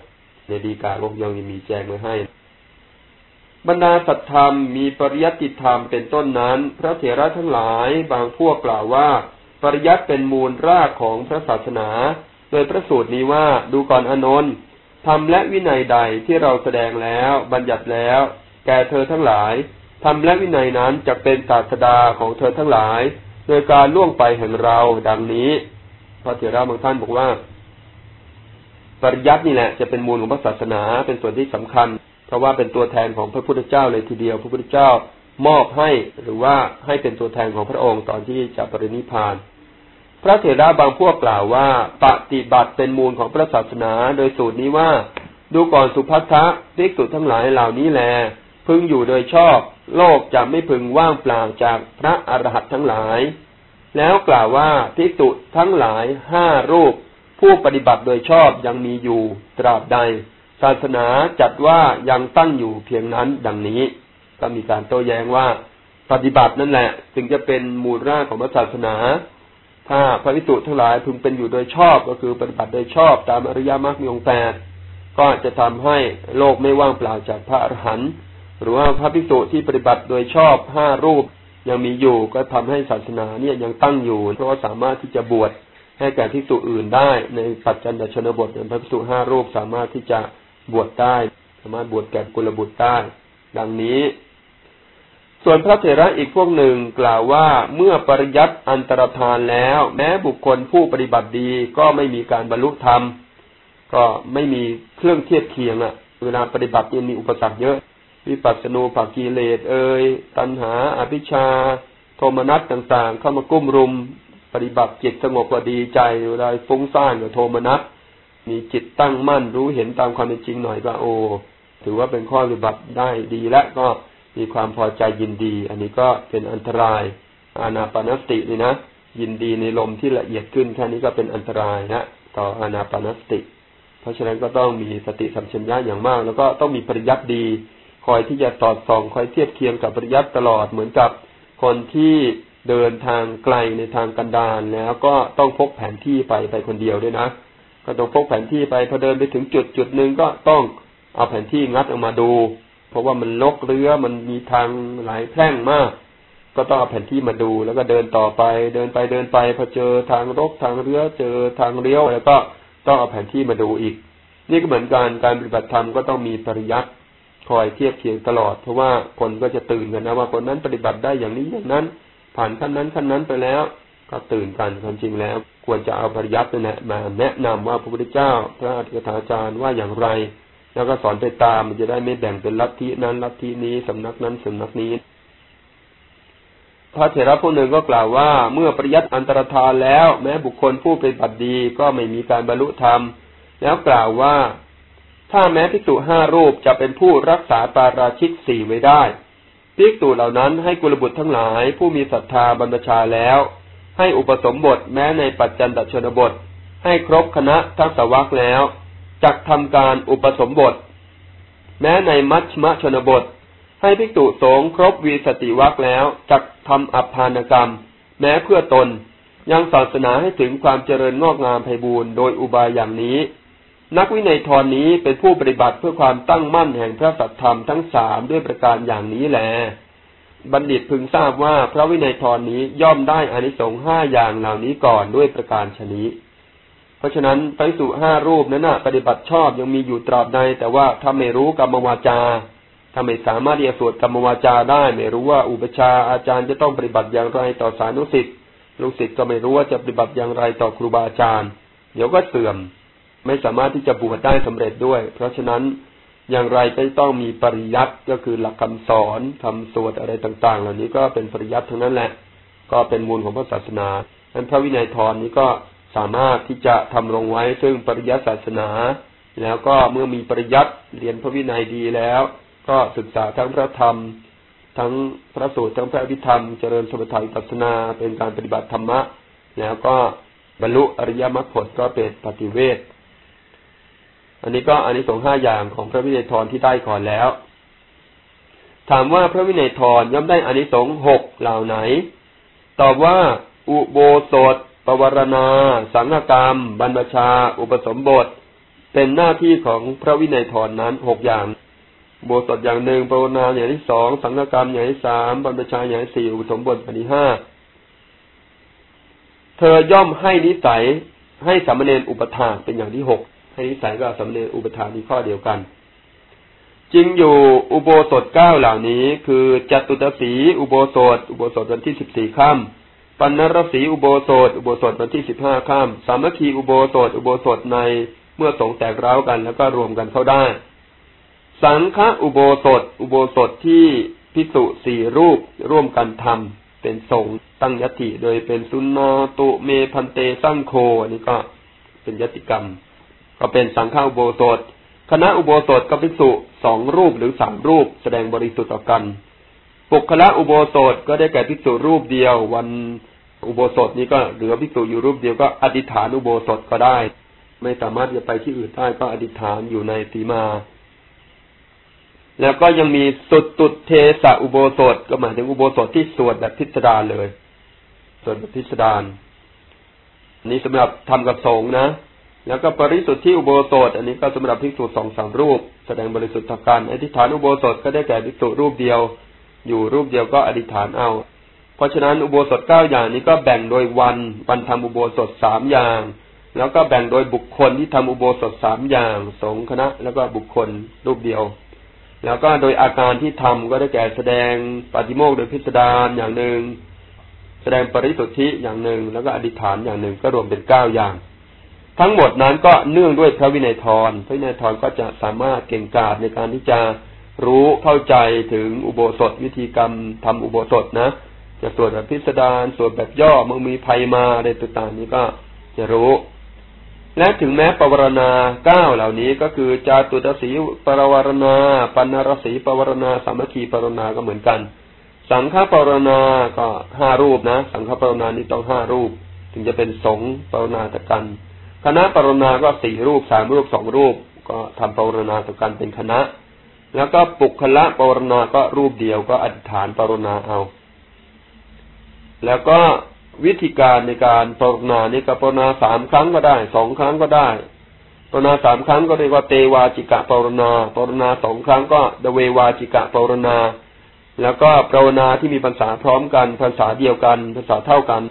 ในดีกาโลกยังมีแจงไว้ให้ บรรดาสัตธรรมมีปริยัติธรรมเป็นต้นนั้น พระเถระทั้งหลายบางพวกกล่าวว่า ปริยัติเป็นมูลรากของพระศาสนา โดยพระสูตรนี้ว่าดูก่อนอนนท์ ธรรมและวินัยใดที่เราแสดงแล้วบัญญัติแล้ว แก่เธอทั้งหลายธรรมและวินัยนั้นจะเป็นศาสดาของเธอทั้งหลาย โดยการล่วงไปแห่งเราดังนี้พระเถระบางท่านบอกว่า ปริยัตินี่แหละจะเป็นมูลของพระศาสนาเป็นส่วนที่สำคัญ เพราะว่าเป็นตัวแทนของพระพุทธเจ้าเลยทีเดียว พระพุทธเจ้ามอบให้หรือว่าให้เป็นตัวแทนของพระองค์ตอนที่จะปรินิพพาน ระเถระบางพวกกล่าวว่า ปฏิบัติเป็นมูลของพระศาสนาโดยสูตรนี้ว่า ดูก่อนสุภัททะภิกษุทั้งหลายเหล่านี้แล พึงอยู่โดยชอบ โลกจะไม่พึงว่างเปล่าจากพระอรหันต์ทั้งหลาย แล้วกล่าวว่าภิกษุทั้งหลายห้ารูป ผู้ปฏิบัติโดยชอบยังมีอยู่ตราบใด ศาสนาจัดว่ายังตั้งอยู่เพียงนั้นดังนี้ ก็มีการโต้แย้งว่า ปฏิบัตินั่นแหละ จึงจะเป็นมูลรากของพระศาสนา ถ้าพระภิกษุทั้งหลายพึงเป็นอยู่โดยชอบก็คือปฏิบัติโดยชอบตามอริยมรรคมีองค์แปดก็จะทำให้โลกไม่ว่างเปล่าจากพระอรหันต์หรือว่าพระภิกษุที่ปฏิบัติโดยชอบห้ารูปยังมีอยู่ก็ทำให้ศาสนาเนี่ยยังตั้งอยู่ เพราะว่าสามารถที่จะบวชให้แก่ภิกษุอื่นได้ ในปัจจันตชนบทพระภิกษุห้ารูปสามารถที่จะบวชได้ สามารถบวชแก่กุลบุตรได้ ดังนี้ ส่วนพระเถระอีกพวกหนึ่งกล่าวว่าเมื่อปริยัติอันตรธานแล้ว แม้บุคคลผู้ปฏิบัติดีก็ไม่มีการบรรลุธรรม ก็ไม่มีเครื่องเทียบเคียงอะ่ะ เวลาปฏิบัติยังมีอุปสรรคเยอะ วิปัสสนูปักกิเลสเอ่ยตัณหาอภิชา โทมนัสต่างๆ เข้ามากุ้มรุม ปฏิบัติจิตสงบก็ดีใจเวลาฟุ้งซ่านกับโทมนัสมีจิตตั้งมั่นรู้เห็นตามความเป็นจริงหน่อยก็โอถือว่าเป็นข้อปฏิบัติได้ดีและก็ มีความพอใจยินดี อันนี้ก็เป็นอันตราย อานาปานสตินี่นะยินดีในลมที่ละเอียดขึ้นแค่นี้ก็เป็นอันตรายนะต่ออานาปานสติ เพราะฉะนั้นก็ต้องมีสติสัมชัญญะอย่างมาก แล้วก็ต้องมีปริยัติดี คอยที่จะสอดส่อง คอยเทียบเคียงกับปริยัติตลอดเหมือนกับคนที่เดินทางไกลในทางกันดารแล้วก็ต้องพกแผนที่ไปไปคนเดียวด้วยนะก็ต้องพกแผนที่ไปพอเดินไปถึงจุดจุดหนึ่งก็ต้องเอาแผนที่งัดออกมาดู เพราะว่ามันลกเรือมันมีทางหลายแพร่งมาก ก็ต้องเอาแผนที่มาดูแล้วก็เดินต่อไป เดินไปเดินไปพอเจอทางรกทางเรือเจอทางเลี้ยวแล้วก็ต้องเอาแผนที่มาดูอีก นี่ก็เหมือนกันการปฏิบัติธรรมก็ต้องมีปริยัติคอยเทียบเคียงตลอด เพราะว่าคนก็จะตื่นกันนะว่าคนนั้นปฏิบัติได้อย่างนี้อย่างนั้น ผ่านขั้นนั้นขั้นนั้นไปแล้ว ก็ตื่นกันความจริงแล้ว ควรจะเอาปริยัตินี่ยมาแนะนำว่าพระพุทธเจ้าพระอธิษฐาจารย์ว่าอย่างไร แล้วก็สอนไปตามมันจะได้ไม่แบ่งเป็นลัทธินั้นลัทธินี้สำนักนั้นสำนักนี้ พระเถระผู้หนึ่งก็กล่าวว่า เมื่อปริยัติอันตรธานแล้ว แม้บุคคลผู้ปฏิบัตดีก็ไม่มีการบรรลุธรรม แล้วกล่าวว่า ถ้าแม้ภิกษุห้ารูปจะเป็นผู้รักษาปาราชิกสี่ไว้ได้ภิกษุเหล่านั้นให้กุลบุตรทั้งหลาย ผู้มีศรัทธาบรรพชาแล้ว ให้อุปสมบทแม้ในปัจจันตชนบท ให้ครบคณะทั้งสวักแล้ว จักทำการอุปสมบท แม้ในมัชมะชนบท ให้ภิกษุสงครบวีสติวักแล้วจักทำอัพานกรรม แม้เพื่อตนยังศาสนาให้ถึงความเจริญงอกงามไพบูรณ์โดยอุบายอย่างนี้ นักวินัยทรนนี้เป็นผู้ปฏิบัติเพื่อความตั้งมั่นแห่งพระสัทธรรมทั้งสามด้วยประการอย่างนี้แหละบัณฑิตพึงทราบว่าพระวินัยทรนี้ย่อมได้อานิสงส์ห้าอย่างเหล่านี้ก่อนด้วยประการชนี้ เพราะฉะนั้นไปสู่ห้ารูปนั้นนะปฏิบัติชอบยังมีอยู่ตราบใด แต่ว่าถ้าไม่รู้กรรมวาจาถ้าไม่สามารถที่จะสวดกรรมวาจาได้ ไม่รู้ว่าอุปชาอาจารย์จะต้องปฏิบัติอย่างไรต่อสานุสิทธิ์ลูกศิษย์ก็ไม่รู้ว่าจะปฏิบัติอย่างไรต่อครูบาอาจารย์ เดี๋ยวก็เสื่อม ไม่สามารถที่จะบวชได้สำเร็จด้วย เพราะฉะนั้นอย่างไรก็ต้องมีปริยัติก็คือหลักคำสอนคำสวดอะไรต่าง ๆ เหล่านี้ก็เป็นปริยัติทั้งนั้นแหละ ก็เป็นมูลของพระศาสนานั้นพระวินัยทรนี้ก็ สามารถที่จะทำลงไว้ซึ่งปริยัติศาสนา แล้วก็เมื่อมีปริยัติเรียนพระวินัยดีแล้ว ก็ศึกษาทั้งพระธรรม ทั้งพระสูตรทั้งพระอภิธรรมเจริญสมถะปัสนาเป็นการปฏิบัติธรรมะ แล้วก็บรรลุอริยมรรคผลก็เป็นปฏิเวทอันนี้ก็อันนี้สงห้าอย่างของพระวินัยทรที่ได้ก่อนแล้ว ถามว่าพระวินัยทรย่อมได้อานิสงส์หกเหล่าไหน ตอบว่า อุโบสถ ปวารณา สังฆกรรม บรรพชา อุปสมบท เป็นหน้าที่ของพระวินัยทรนนั้นหกอย่าง โบสถอย่างหนึ่งปวารณาอย่างที่สองสังฆกรรมอย่างที่สามบรรพชาอย่างที่สี่อุปสมบทอย่างที่ห้าเธอย่อมให้นิสัยให้สามเณรอุปถานเป็นอย่างที่หกให้นิสัยก็สำเร็จอุปทานนี้ข้อเดียวกันจริงอยู่อุโบสถเก้าเหล่านี้ คือจตุตสีอุโบสถ อุโบสถวันที่สิบสี่ค่ำ ปัณณรสีอุโบสถ อุโบสถวันที่สิบห้าค่ำสามัคคีอุโบสถ อุโบสถในเมื่อสงแตกร้าวกันแล้วก็รวมกันเข้าได้ สังฆอุโบสถ อุโบสถที่พิสุสี่รูปร่วมกันทำเป็นสงตั้งยติโดยเป็นสุนนตุเมพันเตสังโคอันนี้ก็เป็นยติกรรม ก็เป็นสังฆอุโบสถ คณะอุโบสถกับภิกษุสองรูปหรือสามรูปแสดงบริสุทธิ์ต่อกัน ปุคละอุโบสถก็ได้แก่ภิกษุรูปเดียว วันอุโบสถนี้ก็เหลือภิกษุอยู่รูปเดียวก็อธิษฐานอุโบสถก็ได้ ไม่สามารถจะไปที่อื่นได้ก็อธิษฐานอยู่ในตีมา แล้วก็ยังมีสุดตุเทสะอุโบสถ ก็หมายถึงอุโบสถที่สวดแบบพิสดารเลยสวดแบบพิสดารนี้สำหรับทำกับสงนะ แล้วก็ปริสุทธิอุโบสถ อันนี้ก็สำหรับภิกษุสองสามรูป แสดงบริสุทธิ์ทางการอธิษฐานอุโบสถก็ได้แก่ภิกษุรูปเดียว อยู่รูปเดียวก็อธิษฐานเอา เพราะฉะนั้นอุโบสถเก้าอย่างนี้ก็แบ่งโดยวันวันทำอุโบสถสามอย่าง แล้วก็แบ่งโดยบุคคลที่ทำอุโบสถสามอย่าง สงคณะ แล้วก็บุคคลรูปเดียว แล้วก็โดยอาการที่ทำก็ได้แก่แสดงปฏิโมกโดยพิสดารอย่างหนึ่ง แสดงปริสุทธิอย่างหนึ่ง แล้วก็อธิษฐานอย่างหนึ่งก็รวมเป็นเก้าอย่างทั้งหมดนั้นก็เนื่องด้วยพระวินัยทรพระวินัยทรก็จะสามารถเก่งกาจในการที่จะ รู้เข้าใจถึงอุโบสถวิธีกรรมทำอุโบสถนะจะสวดแบบพิสดารสวดแบบย่อเมื่อมีภัยมาอะไรต่างๆนี้ก็จะรู้ และถึงแม้ปวารณาเก้าเหล่านี้ก็คือจาตุตสีปรวารณา ปัณรสีปวารณาสามัคคีปรวารณาก็เหมือนกัน สังฆปรวารณาก็ห้ารูปนะ สังฆปรวารณานี้ต้องห้ารูป ถึงจะเป็นสงปรวารณาตะกัน คณะปรณาก็สี่รูปสามรูปสองรูป ก็ทำปรณาต่อกันเป็นคณะ แล้วก็ปุคละปรณาก็รูปเดียวก็อธิษฐานปรณาเอา แล้วก็วิธีการในการปรณานี่ก็ปรณาสามครั้งก็ได้สองครั้งก็ได้ปรณาสามครั้งก็เรียกว่าเตวาจิกะปรณาปรณาสองครั้งก็เดเววาจิกะปรณา แล้วก็ปรณาที่มีภาษาพร้อมกันภาษาเดียวกันภาษาเท่ากัน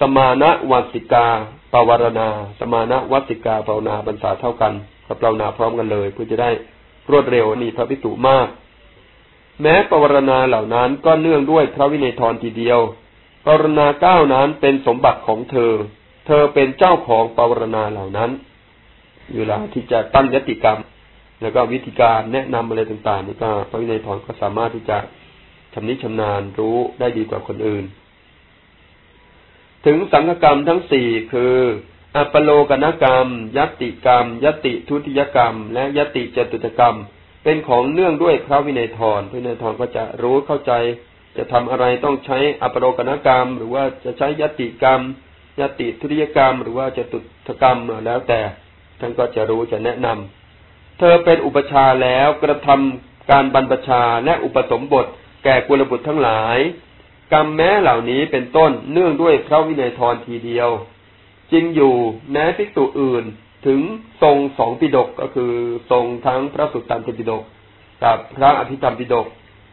สมานะวัสิกาปวารณา สมานะวัติกาภาวนาบรรษาเท่ากันกับภาวนาพร้อมกันเลยเพื่อจะได้ รวดเร็วนี่พระพิสุมาก แม้ปวารณาเหล่านั้นก็เนื่องด้วยพระวินัยทรทีเดียวปวารณาเก้านั้นเป็นสมบัติของเธอ เธอเป็นเจ้าของปวารณาเหล่านั้นเวลาที่จะตั้งยติกรรม แล้วก็วิธีการแนะนำอะไรต่างๆนี่ก็พระวินัยทรก็สามารถที่จะชำนิชำนาญรู้ได้ดีกว่าคนอื่น ถึงสังฆกรรมทั้งสี่คือ อัปโลกนกรรม ยติกรรม ยติทุติยกรรม และยติจตุตกรรม เป็นของเนื่องด้วยพระวินัยทรพระวินัยทรก็จะรู้เข้าใจ จะทำอะไรต้องใช้อัปโลกนกรรม หรือว่าจะใช้ยติกรรม ยติทุติยกรรม หรือว่าจตุตกรรมแล้วแต่ท่านก็จะรู้จะแนะนำเธอเป็นอุปชาแล้วกระทำการบรรพชาและอุปสมบท แก่กุลบุตรทั้งหลาย กรรมแม้เหล่านี้เป็นต้นเนื่องด้วยพระวินัยทรทีเดียว จริงอยู่แม้ภิกษุอื่นถึงทรงสองปิดกก็คือทรงทั้งพระสุตตันตปิดกกับพระอภิธรรมปิดก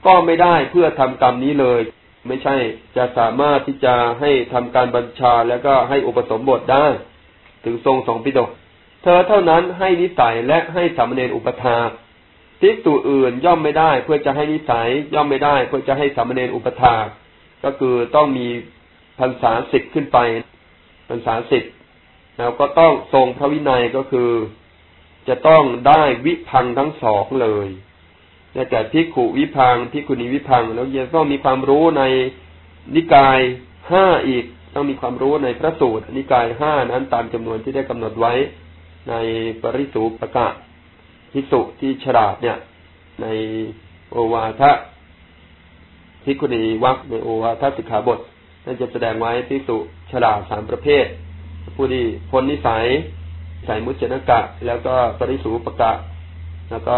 ก็ไม่ได้เพื่อทำกรรมนี้เลย ไม่ใช่จะสามารถที่จะให้ทำการบัญชาแล้วก็ให้อุปสมบทได้ ถึงทรงสองปิดกเธอเท่านั้นให้นิสัยและให้สามเณรอุปถาภิกษุอื่นย่อมไม่ได้ เพื่อจะให้นิสัยย่อมไม่ได้ เพื่อจะให้สามเณรอุปถาก็คือต้องมีพรรษาสิบขึ้นไป พรรษาสิบแล้วก็ต้องทรงพระวินัยก็คือ จะต้องได้วิพังทั้งสองเลยแต่พิขุวิพังพิคุณีวิพังแล้วยังต้องมีความรู้ในนิกายห้าอีก ต้องมีความรู้ในพระสูตรนิกายห้านั้นตามจำนวนที่ได้กำหนดไว้ในปริสูปกะพิสุที่ฉลาดเนี่ย ในโอวาทะพิคุณีวักในโอวาทสิกขาบท นั่นจะแสดงไว้พิสุฉลาดสามประเภท ผู้ที่พ้นนิสัยใส่มุจนกะ แล้วก็ปริสูปกะ แล้วก็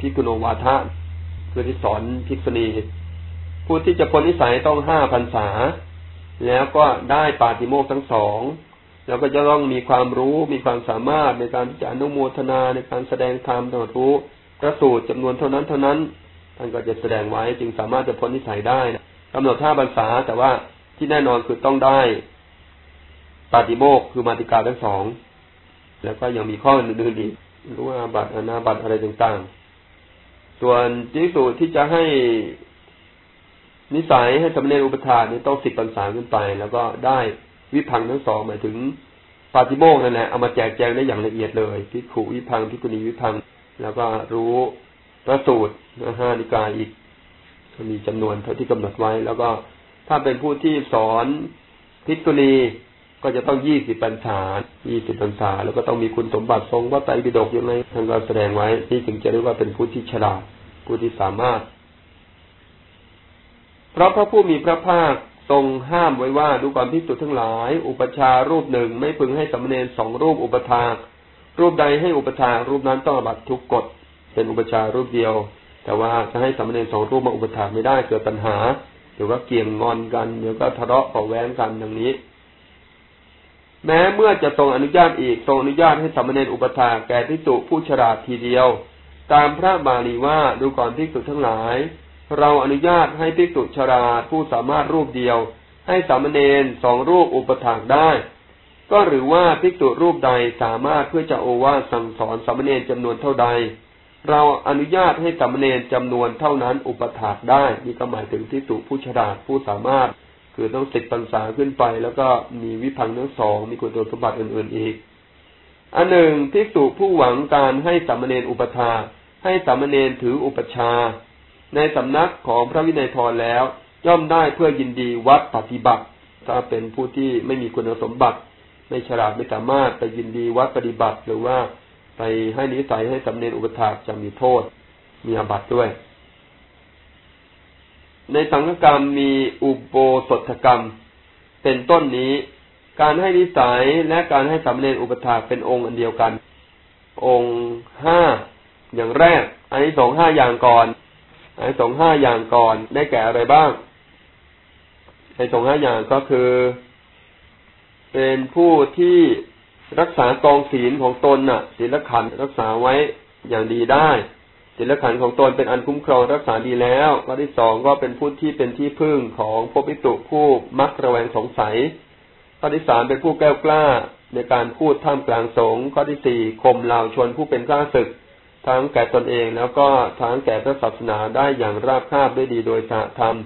พิคุโนวาทะคือที่สอนพิกษุณีผู้ที่จะพ้นนิสัยต้องห้าพันษา แล้วก็ได้ปาติโมกทั้งสอง แล้วก็จะต้องมีความรู้มีความสามารถในการจะอนุโมทนาในการแสดงธรรมตลอดรู้พระสูตรจำนวนเท่านั้นเท่านั้นท่านก็จะแสดงไว้จึงสามารถจะพ้นนิสัยได้นะกำหนดห้าพรรษาแต่ว่า ที่แน่นอนคือต้องได้ปาติโมกคือมาติกาทั้งสอง แล้วก็ยังมีข้ออื่นๆอีกรู้ว่าบัตรอนาบัตรอะไรต่างๆ ส่วนที่สุดที่จะให้นิสัยให้สำเร็จอุปทานนี่ต้องสิบพรรษาขึ้นไป แล้วก็ได้วิพังทั้งสองหมายถึงปาติโมกนั่นแหละเอามาแจกแจงได้อย่างละเอียดเลยพิขุวิพังพิกุณีวิพัง แล้วก็รู้พระสูตรห้านิกายอีกมีจำนวนเท่าที่กำหนดไว้แล้วก็ ถ้าเป็นผู้ที่สอนพิกุณีก็จะต้องยี่สิบพรรษายี่สิบพรรษา แล้วก็ต้องมีคุณสมบัติทรงว่าไตรปิฎกยังไงท่านก็แสดงไว้ที่ถึงจะเรียกว่าเป็นผู้ที่ฉลาดผู้ที่สามารถ เพราะพระผู้มีพระภาคทรงห้ามไว้ว่าดูความพิสุทั้งหลาย อุปชารูปหนึ่งไม่พึงให้สมณเณรสองรูปอุปทารูปใดให้อุปทารูปนั้นต้องบัตทุกกฎเป็นอุปชารูปเดียว แต่ว่าจะให้สมณเณรสองรูปมาอุปถาไม่ได้เกิดปัญหา หรือว่าเกี่ยงงอนกันหรือก็ทะเลาะเบาแว้งกันดังนี้ แม้เมื่อจะทรงอนุญาตอีกทรงอนุญาตให้สมณเณรอุปถาแก่พิสุผู้ฉลาดทีเดียว ตามพระบาลีว่าดูก่อนพิสุทั้งหลาย เราอนุญาตให้ภิกษุชราผู้สามารถรูปเดียว ให้สามเณรสองรูปอุปถากได้ ก็หรือว่าภิกษุรูปใดสามารถเพื่อจะโอวาสั่งสอนสามเณรจำนวนเท่าใด เราอนุญาตให้สามเณรจำนวนเท่านั้นอุปถากได้ นี่ก็หมายถึงภิกษุผู้ฉลาดผู้สามารถ คือต้องสิบพรรษาขึ้นไป แล้วก็มีวิพังทั้งสองมีคุณสมบัติอื่นๆอีก อันหนึ่งภิกษุผู้หวังการให้สามเณรอุปถาให้สามเณรถืออุปชา ในสำนักของพระวินัยทรแล้ว ย่อมได้เพื่อยินดีวัดปฏิบัติ ถ้าเป็นผู้ที่ไม่มีคุณสมบัติ ไม่ฉลาดไม่สามารถไปยินดีวัดปฏิบัติหรือว่า ไปให้นิสัยให้สำเนียนอุปถากจะมีโทษ มีอาบัติด้วย ในสังฆกรรมมีอุโบสถกรรม เป็นต้นนี้ การให้นิสัยและการให้สำเนียนอุปถากเป็นองค์อันเดียวกัน องค์ห้าอย่างแรก อันนี้สองห้าอย่างก่อนไอ้สองห้าอย่างก่อนได้แก่อะไรบ้างไอ้สงห้าอย่างก็คือ เป็นผู้ที่ รักษากองศีลของตนน่ะศีลขันรักษาไว้อย่างดีได้ศีลขันของตนเป็นอันคุ้มครองรักษาดีแล้วข้อที่สองก็เป็นผู้ที่เป็นที่พึ่งของพวกพิตุผู้มักระแวงสงสัยข้อที่สามเป็นผู้แก้วกล้าในการพูดท่ามกลางสงฆ์ข้อที่สี่ข่มเหล่าชนผู้เป็นข้าศึก ทั้งแก่ตนเองแล้วก็ทั้งแก่พระศาสนาได้อย่างราบคาบด้วยดีโดยสะธรรม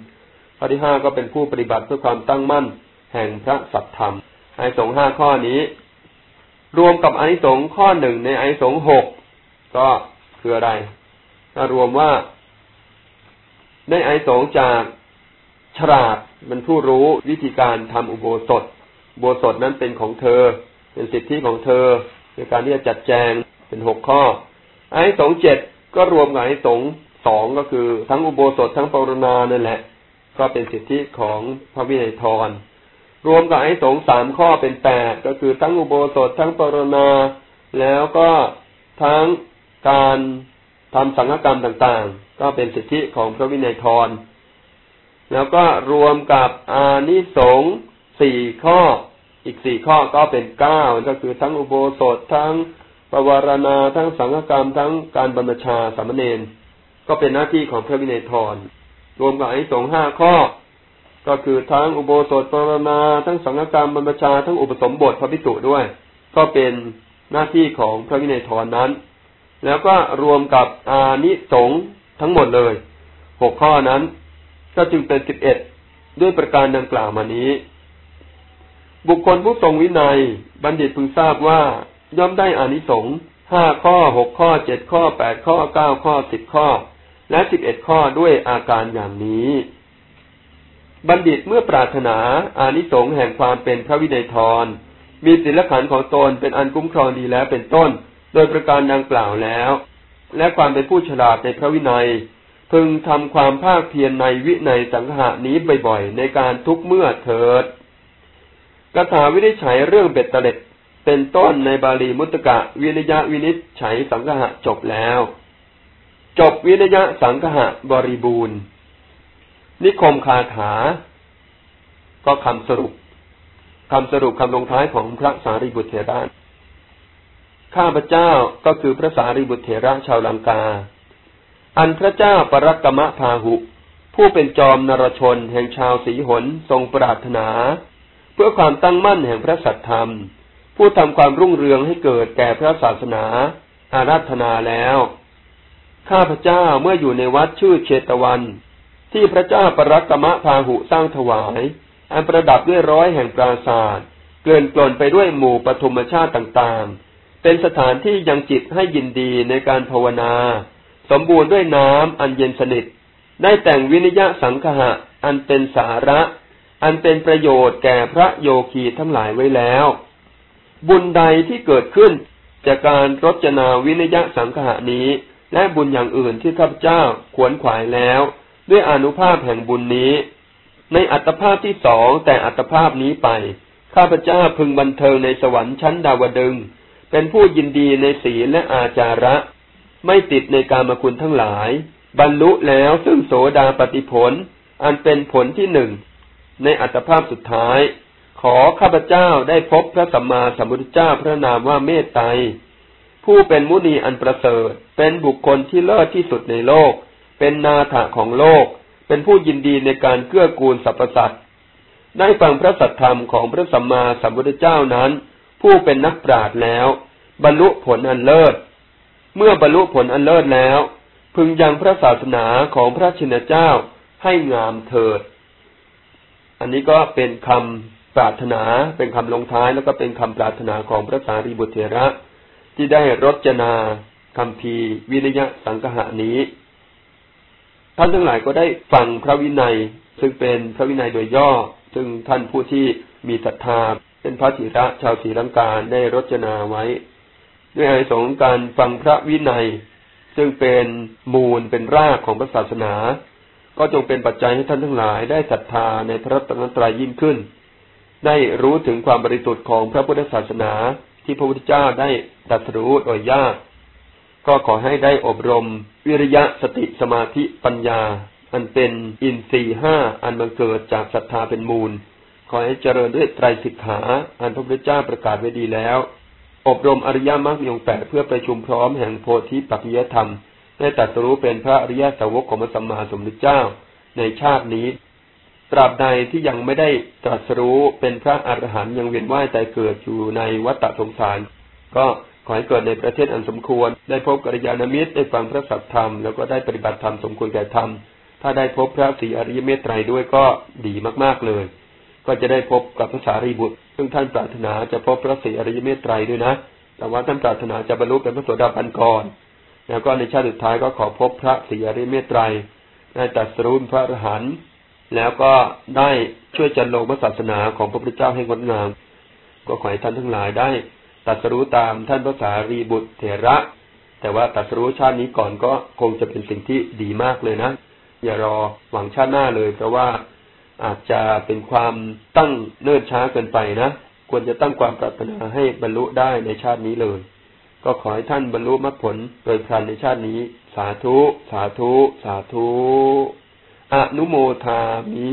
ข้อที่ห้าก็เป็นผู้ปฏิบัติเพื่อความตั้งมั่น แห่งพระสัตธรรมไอานิสงห้าข้อนี้ รวมกับอนิสงส์ข้อหนึ่งในอนิสงส์หกก็คืออะไรถ้ารวมว่าได้อานิสงส์จากฉลาดมันผู้รู้วิธีการทำอุโบสถอุโบสถนั้นเป็นของเธอ เป็นสิทธิของเธอ ในการที่จะจัดแจงเป็นหกข้อไอ้สงเจ็ดก็รวมกับไอ้สงสองก็คือทั้งอุโบสถทั้งปรณานั่นแหละ ก็เป็นสิทธิของพระวินัยทร รวมกับไอ้สงสามข้อเป็นแปดก็คือทั้งอุโบสถทั้งปรณา แล้วก็ทั้งการทำสังฆกรรมต่างๆ ก็เป็นสิทธิของพระวินัยทร แล้วก็รวมกับอานิสงส์สี่ข้อ อีกสี่ข้อก็เป็นเก้าก็คือทั้งอุโบสถทั้งปวารณาทั้งสังฆกรรมทั้งการบรรพชาสามเณรก็เป็นหน้าที่ของพระวินัยทร รวมกับไอ้สงห้าข้อ ก็คือทั้งอุโบสถปรณาทั้งสังฆกรรมบรรพชาทั้งอุปสมบทพระพิสุด้วย ก็เป็นหน้าที่ของพระวินัยทรนั้น แล้วก็รวมกับอานิสงทั้งหมดเลยหกข้อนั้น ก็จึงเป็นสิบเอ็ดด้วยประการดังกล่าวมานี้ บุคคลผู้ทรงวินัย บัณฑิตพึงทราบว่าย่อมได้อานิสงส์ห้าข้อหกข้อเจ็ดข้อแปดข้อเก้าข้อสิบข้อ และสิบเอ็ดข้อด้วยอาการอย่างนี้ บัณฑิตเมื่อปรารถนาอานิสงส์แห่งความเป็นพระวินัยทร มีศีลขันของตนเป็นอันคุ้มครองดีแล้วเป็นต้น โดยประการดังกล่าวแล้ว และความเป็นผู้ฉลาดในพระวินัย พึงทำความภาคเพียรในวินัยสังหานี้บ่อยๆ ในการทุกเมื่อเถิดกถาวินิจฉัยเรื่องเบ็ดเตล็ดเป็นต้นในบาลีมุตกะวินยะวินิจฉัยสังหะจบแล้ว จบวินยะสังหะบริบูรณ์ นิคมคาถา ก็คำสรุปคำสรุปคำลงท้ายของพระสารีบุตรเถระข้าพเจ้าก็คือพระสารีบุตรเถระชาวลังกา อันพระเจ้าปรักกมะพาหุ ผู้เป็นจอมนรชนแห่งชาวสีหนทรงปรารถนา เพื่อความตั้งมั่นแห่งพระสัตธรรม ผู้ทำความรุ่งเรืองให้เกิดแก่พระศาสนา อาราธนาแล้ว ข้าพเจ้าเมื่ออยู่ในวัดชื่อเชตวัน ที่พระเจ้าปรักกมะพาหุสร้างถวาย อันประดับด้วยร้อยแห่งปราศาสตร์เกินกลนไปด้วยหมู่ปฐมชาติต่างๆ เป็นสถานที่ยังจิตให้ยินดีในการภาวนา สมบูรณ์ด้วยน้ำอันเย็นสนิท ได้แต่งวินิยะสังคหะ อันเป็นสาระ อันเป็นประโยชน์แก่พระโยคีทั้งหลายไว้แล้ว บุญใดที่เกิดขึ้นจากการรจนาวินิยะสังคหะนี้ และบุญอย่างอื่นที่ข้าพเจ้าขวนขวายแล้ว ด้วยอนุภาพแห่งบุญนี้ ในอัตภาพที่สองแต่อัตภาพนี้ไป ข้าพเจ้าพึงบันเทิงในสวรรค์ชั้นดาวดึง เป็นผู้ยินดีในศีลและอาจาระ ไม่ติดในกามคุณทั้งหลาย บรรลุแล้วซึ่งโสดาปฏิผล อันเป็นผลที่หนึ่ง ในอัตภาพสุดท้าย ขอข้าพเจ้าได้พบพระสัมมาสัมพุทธเจ้าพระนามว่าเมตไตรผู้เป็นมุนีอันประเสริฐ เป็นบุคคลที่เลิศที่สุดในโลก เป็นนาถะของโลก เป็นผู้ยินดีในการเกื้อกูลสรรพสัตว์ได้ฟังพระสัทธรรมของพระสัมมาสัมพุทธเจ้านั้น ผู้เป็นนักปราชญ์แล้ว บรรลุผลอันเลิศ เมื่อบรรลุผลอันเลิศแล้ว พึงยังพระศาสนาของพระชินเจ้าให้งามเถิด อันนี้ก็เป็นคำปรารถนาเป็นคำลงท้ายแล้วก็เป็นคำปรารถนาของพระสารีบุตรเถระ ที่ได้รจนาคำพีวิริยะสังหะนี้ ท่านทั้งหลายก็ได้ฟังพระวินัย ซึ่งเป็นพระวินัยโดยย่อ ซึ่งท่านผู้ที่มีศรัทธาเป็นพระศิระชาวศรีลังกาได้รจนาไว้ ด้วยอานิสงการฟังพระวินัย ซึ่งเป็นมูลเป็นรากของพระศาสนา ก็จงเป็นปัจจัยให้ท่านทั้งหลายได้ศรัทธาในพระตนตรัยยิ่งขึ้น ได้รู้ถึงความบริสุทธิ์ของพระพุทธศาสนาที่พระพุทธเจ้าได้ตรัสรู้โดยยาก ก็ขอให้ได้อบรม วิริยะสติสมาธิปัญญา อันเป็นอินทรีห้าอันบังเกิดจากศรัทธาเป็นมูล ขอให้เจริญด้วยไตรสิกขา อันพระพุทธเจ้าประกาศไว้ดีแล้ว อบรมอริยมรรคมีองแปดเพื่อประชุมพร้อมแห่งโพธิปัจจยธรรม ได้ตรัสรู้เป็นพระอริยสาวกของพระสัมมาสัมพุทธเจ้าในชาตินี้ ตราบใดที่ยังไม่ได้ตรัสรู้เป็นพระอรหันต์ยังเวียนว่ายใจเกิดอยู่ในวัฏสงสาร ก็ ขอให้เกิดในประเทศอันสมควร ได้พบกัลยาณมิตรได้ฟังพระสัทธรรมแล้วก็ได้ปฏิบัติธรรมสมควรแก่ธรรมถ้าได้พบพระสีอริยเมตไตรด้วยก็ดีมากๆเลย ก็จะได้พบกับพระสารีบุตร ซึ่งท่านปรารถนาจะพบพระสีอริยเมตไตรด้วยนะ แต่ว่าท่านปรารถนาจะบรรลุเป็นพระโสดาบันก่อน แล้วก็ในชาติสุดท้ายก็ขอพบพระสีอริยเมตไตรได้ตัดสรุปพระอรหันต์แล้วก็ได้ช่วยจันโลงพระศาสนาของพระพุทธเจ้าให้งดงาม ก็ขอให้ท่านทั้งหลายได้ ตัดสรู้ตามท่านพระสารีบุตรเถระ แต่ว่าตัดสรู้ชาตินี้ก่อนก็คงจะเป็นสิ่งที่ดีมากเลยนะ อย่ารอหวังชาติหน้าเลย เพราะว่าอาจจะเป็นความตั้งเนิ่นช้าเกินไปนะ ควรจะตั้งความปรารถนาให้บรรลุได้ในชาตินี้เลย ก็ขอให้ท่านบรรลุมรรคผลโดยพลันในชาตินี้ สาธุ สาธุ สาธุ อนุโมทามิ